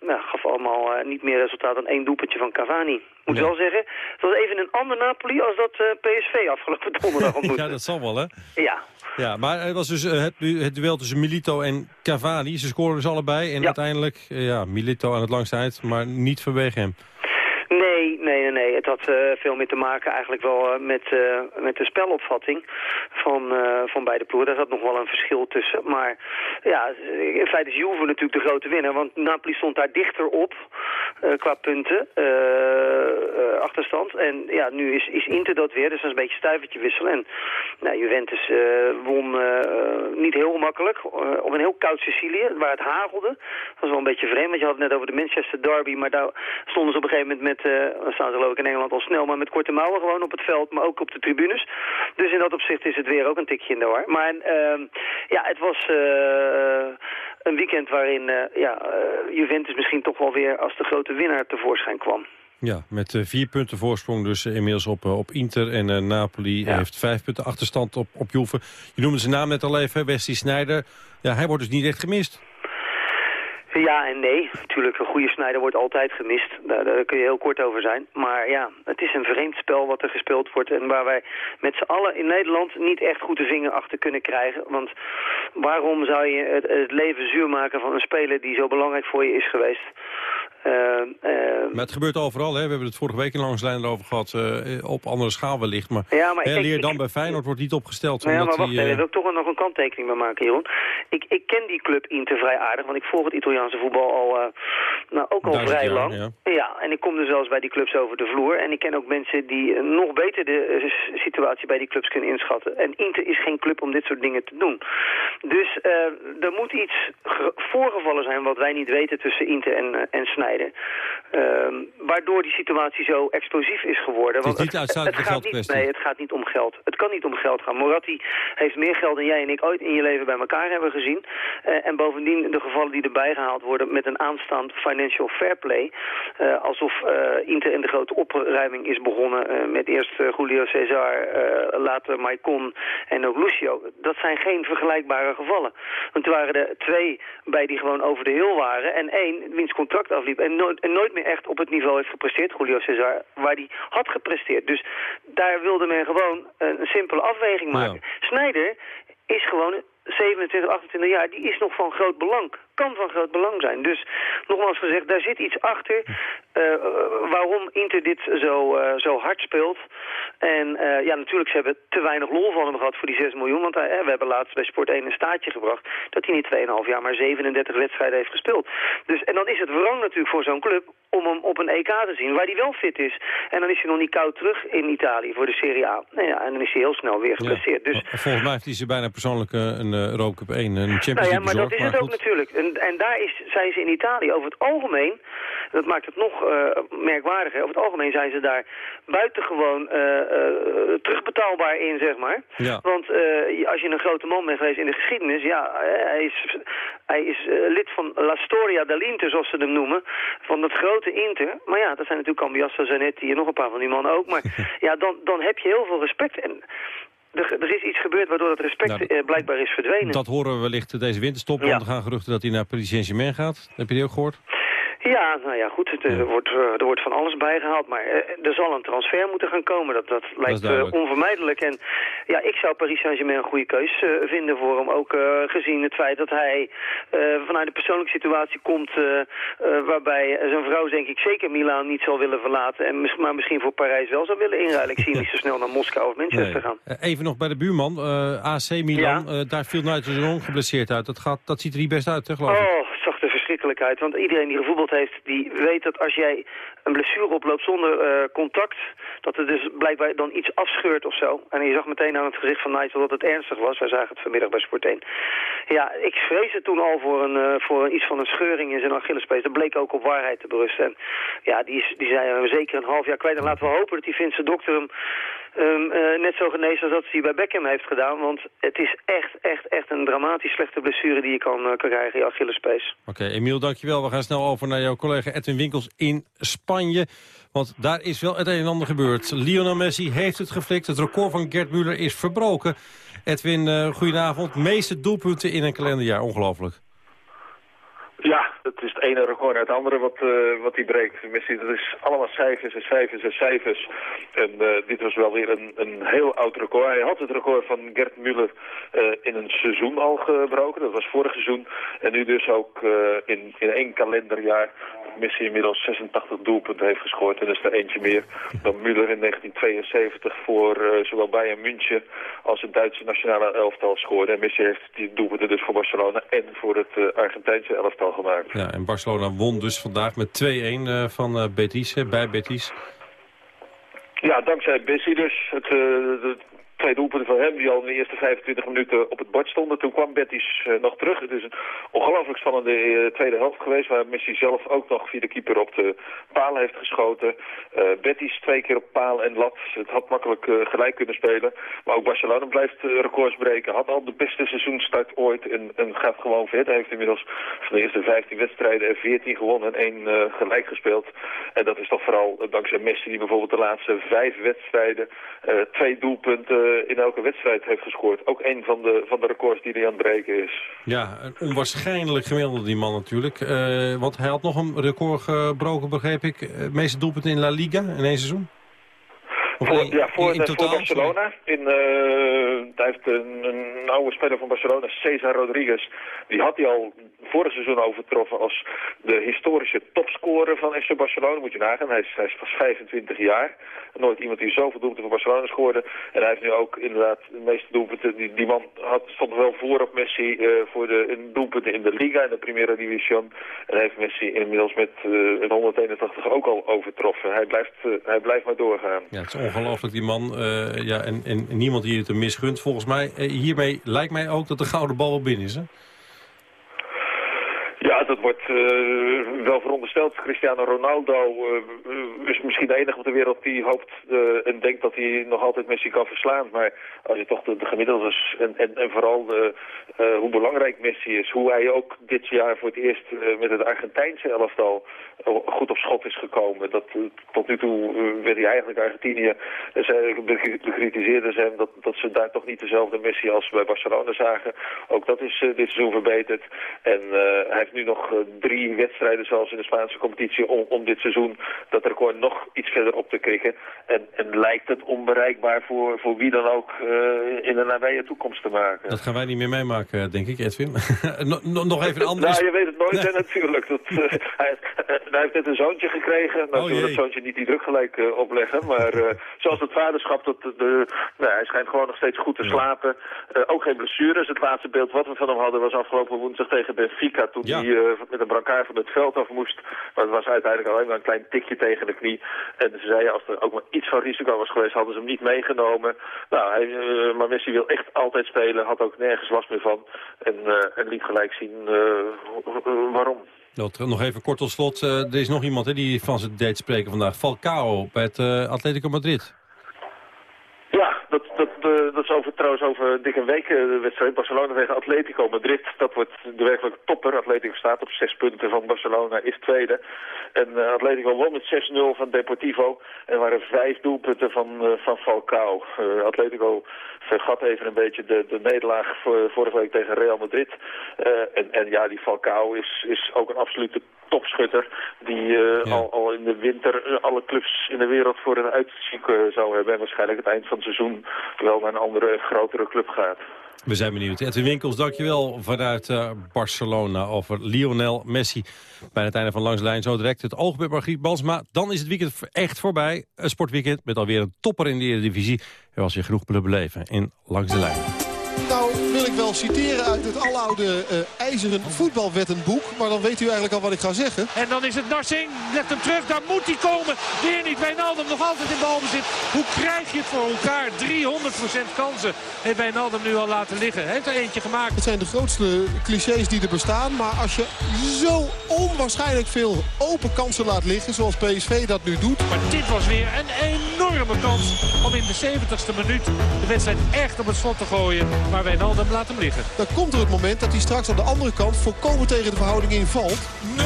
nou, gaf allemaal niet meer resultaat dan één doelpuntje van Cavani. Moet Ja. wel zeggen, het was even een ander Napoli als dat PSV afgelopen donderdag *laughs* ontmoette. ja, dat zal wel, hè? Ja, Ja, maar het was dus eh, het, het duel tussen Milito en Cavani. Ze scoren dus allebei. En uiteindelijk, eh, ja, Milito aan het langste eind, maar niet vanwege hem. Nee, nee, nee, nee. Het had eh, veel meer te maken eigenlijk wel eh, met, eh, met de spelopvatting van, van beide ploegen. Daar zat nog wel een verschil tussen. Maar ja, in feite is Juve natuurlijk de grote winnaar. Want Napoli stond daar dichter op qua punten achterstand. En ja, nu is, is Inter dat weer. Dus dat is een beetje stuivertje wisselen. En nou, Juventus won niet heel makkelijk. op een heel koud Sicilië, waar het hagelde. Dat was wel een beetje vreemd, want je had het net over de Manchester Derby. Maar daar stonden ze op een gegeven moment met, dan staan ze geloof ik in Engeland al snel, maar met korte mouwen gewoon op het veld, maar ook op de tribunes. Dus in dat opzicht is het weer ook een tikje in de war. Maar ehm, ja, het was eh, een weekend waarin eh, ja, eh, Juventus misschien toch wel weer als de grote winnaar tevoorschijn kwam. Ja, met vier punten voorsprong dus inmiddels op, op Inter. En Napoli heeft vijf punten achterstand op, op Juve. Je noemde zijn naam net al even, Wesley Sneijder. Ja, hij wordt dus niet echt gemist. Ja en nee. Natuurlijk, een goede snijder wordt altijd gemist. Daar, daar kun je heel kort over zijn. Maar ja, het is een vreemd spel wat er gespeeld wordt. En waar wij met z'n allen in Nederland niet echt goed de vinger achter kunnen krijgen. Want waarom zou je het, het leven zuur maken van een speler die zo belangrijk voor je is geweest? Eh, eh, Maar het gebeurt overal, hè. We hebben het vorige week in Langslijn erover gehad. eh, op andere schaal wellicht. Maar, Ja, maar hè, Leerdam ik- bij Feyenoord wordt niet opgesteld. Nou ja, maar wacht eh, wil ik toch nog een kanttekening bij maken, Jeroen. Ik, ik ken die club Inter vrij aardig, want ik volg het Italiaanse voetbal al, eh, nou, ook al Duizend vrij jaar, lang. ja. en ik kom er zelfs bij die clubs over de vloer. En ik ken ook mensen die nog beter de situatie bij die clubs kunnen inschatten. En Inter is geen club om dit soort dingen te doen. Dus er moet iets ge- voorgevallen zijn wat wij niet weten tussen Inter en, en Snijder. Ehm, waardoor die situatie zo explosief is geworden. Het is Want niet uitsluitend gaat. Niet, nee, het gaat niet om geld. Het kan niet om geld gaan. Moratti heeft meer geld dan jij en ik ooit in je leven bij elkaar hebben gezien. Eh, en bovendien de gevallen die erbij gehaald worden met een aanstaand financial fair play. Eh, alsof eh, Inter in de grote opruiming is begonnen met eerst Julio Cesar, later Maicon en ook Lucio. Dat zijn geen vergelijkbare gevallen. Want er waren er twee bij die gewoon over de heel waren en één wiens contract afliep en nooit, en nooit meer echt op het niveau heeft gepresteerd, Julio Cesar, waar die had gepresteerd. Dus daar wilde men gewoon een, een simpele afweging maken. Snijder is gewoon 27, 28 jaar, die is nog van groot belang. Kan van groot belang zijn. Dus nogmaals gezegd, daar zit iets achter eh, eh, waarom Inter dit zo, eh, zo hard speelt. En ja, natuurlijk, ze hebben te weinig lol van hem gehad voor die 6 miljoen. Want we hebben laatst bij Sport 1 een staatje gebracht dat hij in 2,5 jaar maar 37 wedstrijden heeft gespeeld. Dus, en dan is het wrang natuurlijk voor zo'n club om hem op een EK te zien waar hij wel fit is. En dan is hij nog niet koud terug in Italië voor de Serie A. Nou ja, en dan is hij heel snel weer geblesseerd. Dus Volgens mij heeft hij ze bijna persoonlijk een uh, Eurocup 1, een Champions nou ja, maar dat is het ook natuurlijk. En, en daar is, zijn ze in Italië over het algemeen Dat maakt het nog merkwaardiger. Over het algemeen zijn ze daar buitengewoon terugbetaalbaar in, zeg maar. Ja. Want als je een grote man bent geweest in de geschiedenis, ja, hij is, hij is lid van La Storia dell'Inter, zoals ze hem noemen, van dat grote Inter. Maar ja, dat zijn natuurlijk Cambiasso, Zanetti en nog een paar van die mannen ook. Maar *laughs* ja, dan, dan heb je heel veel respect. En er, er is iets gebeurd waardoor dat respect Nou, eh, blijkbaar is verdwenen. Dat horen we wellicht deze winterstop. Ja. Want er gaan geruchten dat hij naar Paris Saint-Germain gaat. Heb je die ook gehoord? Ja, nou ja, goed, het, eh, er, wordt, eh, er wordt van alles bijgehaald, maar eh, er zal een transfer moeten gaan komen. Dat, dat lijkt onvermijdelijk. En ja, ik zou Paris Saint-Germain een goede keus eh, vinden voor hem. Ook eh, gezien het feit dat hij eh, vanuit een persoonlijke situatie komt... waarbij zijn vrouw, denk ik, zeker Milaan niet zal willen verlaten. En, mis- maar misschien voor Parijs wel zou willen inruilen. Ik zie *laughs* hem niet zo snel naar Moskou of Manchester gaan. Eh, Even nog bij de buurman. eh, AC Milan. eh, daar viel Nigel de Jong geblesseerd uit. Dat, gaat, dat ziet er niet best uit, hè, geloof ik. Oh, Want iedereen die gevoetbald heeft, die weet dat als jij een blessure oploopt zonder eh, contact, dat het dus blijkbaar dan iets afscheurt of zo. En je zag meteen aan het gezicht van Nigel dat het ernstig was. Wij zagen het vanmiddag bij Sport 1. Ja, ik vreesde toen al voor, een, eh, voor iets van een scheuring in zijn Achillespees. Dat bleek ook op waarheid te berusten. En ja, die, die zijn zeker een half jaar kwijt. En laten we hopen dat die Finse dokter hem eh, net zo geneest als dat hij bij Beckham heeft gedaan. Want het is echt, echt, echt een dramatisch slechte blessure die je kan, kan krijgen, je Achillespees. Oké, Emiel, dankjewel. We gaan snel over naar jouw collega Edwin Winkels in Spanje. Want daar is wel het een en ander gebeurd. Lionel Messi heeft het geflikt. Het record van Gerd Müller is verbroken. Edwin, eh goedenavond. Meeste doelpunten in een kalenderjaar. Ongelooflijk. Ja, het is het ene record naar het andere wat, eh, wat hij breekt. Messi, dat is allemaal cijfers en cijfers en cijfers. En eh, dit was wel weer een, een heel oud record. Hij had het record van in een seizoen al gebroken. Dat was vorig seizoen. En nu dus ook eh, in, in één kalenderjaar Messi inmiddels 86 doelpunten heeft gescoord. En dat is er eentje meer dan Müller in 1972 voor eh, zowel Bayern München als het Duitse nationale elftal scoorde. En Messi heeft die doelpunten dus voor Barcelona en voor het eh, Argentijnse elftal gemaakt. Ja, en Barcelona won dus vandaag met 2-1 eh, van Betis, hè, bij Betis. Ja, dankzij Bessie dus. Het, de twee doelpunten van hem die al in de eerste 25 minuten op het bord stonden. Toen kwam Betis eh, nog terug. Het is een ongelooflijk spannende eh, tweede helft geweest... waar Messi zelf ook nog via de keeper op de paal heeft geschoten. Eh Betis twee keer op paal en lat. Het had makkelijk gelijk kunnen spelen. Maar ook Barcelona blijft records breken. Had al de beste seizoenstart ooit en, gaat gewoon verder. Heeft inmiddels van de eerste 15 wedstrijden er 14 gewonnen en één eh, gelijk gespeeld. En dat is toch vooral dankzij Messi die bijvoorbeeld de laatste vijf wedstrijden twee doelpunten in elke wedstrijd heeft gescoord. Ook een van de, van de records die hij aan het breken is. Ja, onwaarschijnlijk gemiddelde die man natuurlijk. Eh, want hij had nog een record gebroken, begreep ik. Eh, meeste doelpunten in La Liga in één seizoen. Voor, ja, voor, in voor totaal? Barcelona. In, eh, hij heeft een, een oude speler van Barcelona, Cesar Rodriguez. Die had hij al vorig seizoen overtroffen als de historische topscorer van FC Barcelona. Moet je nagaan, hij is, hij is pas 25 jaar. Nooit iemand die zoveel doelpunten voor Barcelona scoorde. En hij heeft nu ook inderdaad de meeste doelpunten. Die, die man had, stond wel voor op Messi eh, voor de doelpunten in de Liga, in de Primera Division. En heeft Messi inmiddels met eh, een 181 ook al overtroffen. Hij blijft, hij blijft maar doorgaan. Ja, het is ongelooflijk, die man. Eh, ja, en, en niemand die het hem misgunt. Volgens mij, eh, hiermee lijkt mij ook dat de gouden bal wel binnen is. Hè? Dat wordt eh, wel verondersteld. Cristiano Ronaldo eh, is misschien de enige op de wereld die hoopt eh, en denkt dat hij nog altijd Messi kan verslaan. Maar als je toch de, de gemiddeldes en, en, vooral hoe belangrijk Messi is, hoe hij ook dit jaar voor het eerst met het Argentijnse elftal goed op schot is gekomen. Dat, tot nu toe werd hij eigenlijk Argentinië, uh, ze hem dat, dat ze daar toch niet dezelfde Messi als bij Barcelona zagen. Ook dat is dit seizoen verbeterd. En hij heeft nu nog eh, drie wedstrijden zoals in de Spaanse competitie om, om dit seizoen dat record nog iets verder op te krikken. En, en lijkt het onbereikbaar voor, voor wie dan ook eh, in de nabije toekomst te maken. Dat gaan wij niet meer meemaken, denk ik, Edwin. *laughs* Nog- even een andere... Nou, je weet het nooit, hè, natuurlijk. Dat, eh, *laughs* hij, eh, hij heeft net een zoontje gekregen. Nou, Oh, dat zoontje niet die druk gelijk eh, opleggen. Maar eh, zoals het vaderschap, dat, de, nou, hij schijnt gewoon nog steeds goed te slapen. Eh, ook geen blessures. Het laatste beeld wat we van hem hadden was afgelopen woensdag tegen Benfica. Toen Ja. hij eh, met een brancard van het veld af moest. Maar het was uiteindelijk alleen maar een klein tikje tegen de knie. En ze zeiden, als er ook maar iets van risico was geweest, hadden ze hem niet meegenomen. Nou, hij, eh, maar Messi wil echt altijd spelen. Had ook nergens last meer van. En, eh, en liet gelijk zien eh, waarom. Dat, nog even kort tot slot. Uh, er is nog iemand hè, die van zijn date spreken vandaag. Falcao bij het uh, Atletico Madrid. Ja, dat, dat, dat is over, trouwens over dikke weken de wedstrijd. Barcelona tegen Atletico Madrid. Dat wordt de werkelijke topper. Atletico staat op zes punten van Barcelona, is tweede. En uh, Atletico won met 6-0 van Deportivo. En er waren vijf doelpunten van, uh, van Falcao. Atletico vergat even een beetje de, de nederlaag vorige week tegen Real Madrid. en, en ja, die Falcao is, is ook een absolute topschutter. Die ja. al, al in de winter alle clubs in de wereld voor een uitziek zou hebben. En waarschijnlijk het eind van het seizoen wel naar een andere, grotere club gaat. We zijn benieuwd. Edwin Winkels, dankjewel vanuit uh, Barcelona over Lionel Messi. Bij het einde van Langs de Lijn zo direct het oog met Margriet Balsma. Dan is het weekend echt voorbij. Een sportweekend met alweer een topper in de Eredivisie. Er was weer genoeg te beleven in Langs de Lijn. Nou wil ik wel citeren uit het aloude uh, ijzeren voetbalwettenboek. Maar dan weet u eigenlijk al wat ik ga zeggen. En dan is het Narsing. Legt hem terug. Daar moet hij komen. Weer niet. Wijnaldum nog altijd in balbezit. Hoe krijg je het voor elkaar? 300% kansen heeft Wijnaldum nu al laten liggen. Heeft er eentje gemaakt. Het zijn de grootste clichés die er bestaan. Maar als je zo onwaarschijnlijk veel open kansen laat liggen. Zoals PSV dat nu doet. Maar dit was weer een enorme kans om in de 70ste minuut de wedstrijd echt op het slot te gooien. Maar Wijnaldum laat hem liggen. Dan komt er het moment dat hij straks aan de andere kant volkomen tegen de verhouding invalt. 0-1,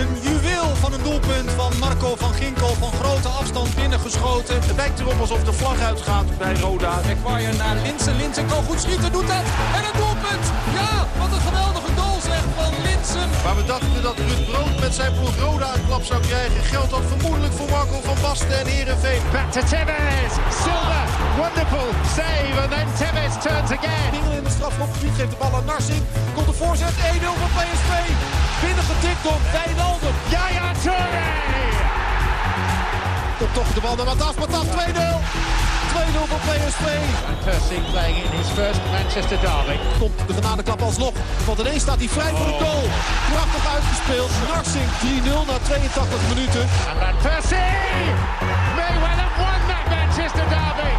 een juweel van een doelpunt van Marco van Ginkel. Van grote afstand binnengeschoten. Het lijkt erop alsof de vlag uitgaat bij Roda. McGuire naar Linsen. Linsen kan goed schieten, doet het. En een doelpunt. Ja, wat een geweldige van Linsen. Maar we dachten dat Ruud Brood met zijn ploeg Roda een klap zou krijgen. Geldt dat vermoedelijk voor Marco van Basten en Heerenveen. Back to Tevez. Silva. Wonderful save. And then Tevez turns again. Dingel in de strafschopgebied geeft de bal aan Narsing. Komt de voorzet. 1-0 van PSV. Binnengetikt door Wijnaldum. Ja, ja, Touré. Komt toch de bal naar Matas. Matas 2-0. 2-0 voor PSV. And Persing playing in his first Manchester derby. Komt de genadeklap alsnog. Want ineens staat hij vrij voor de goal. Prachtig uitgespeeld. Narsing 3-0 na 82 minuten. En Van Persie may well have won that Manchester derby.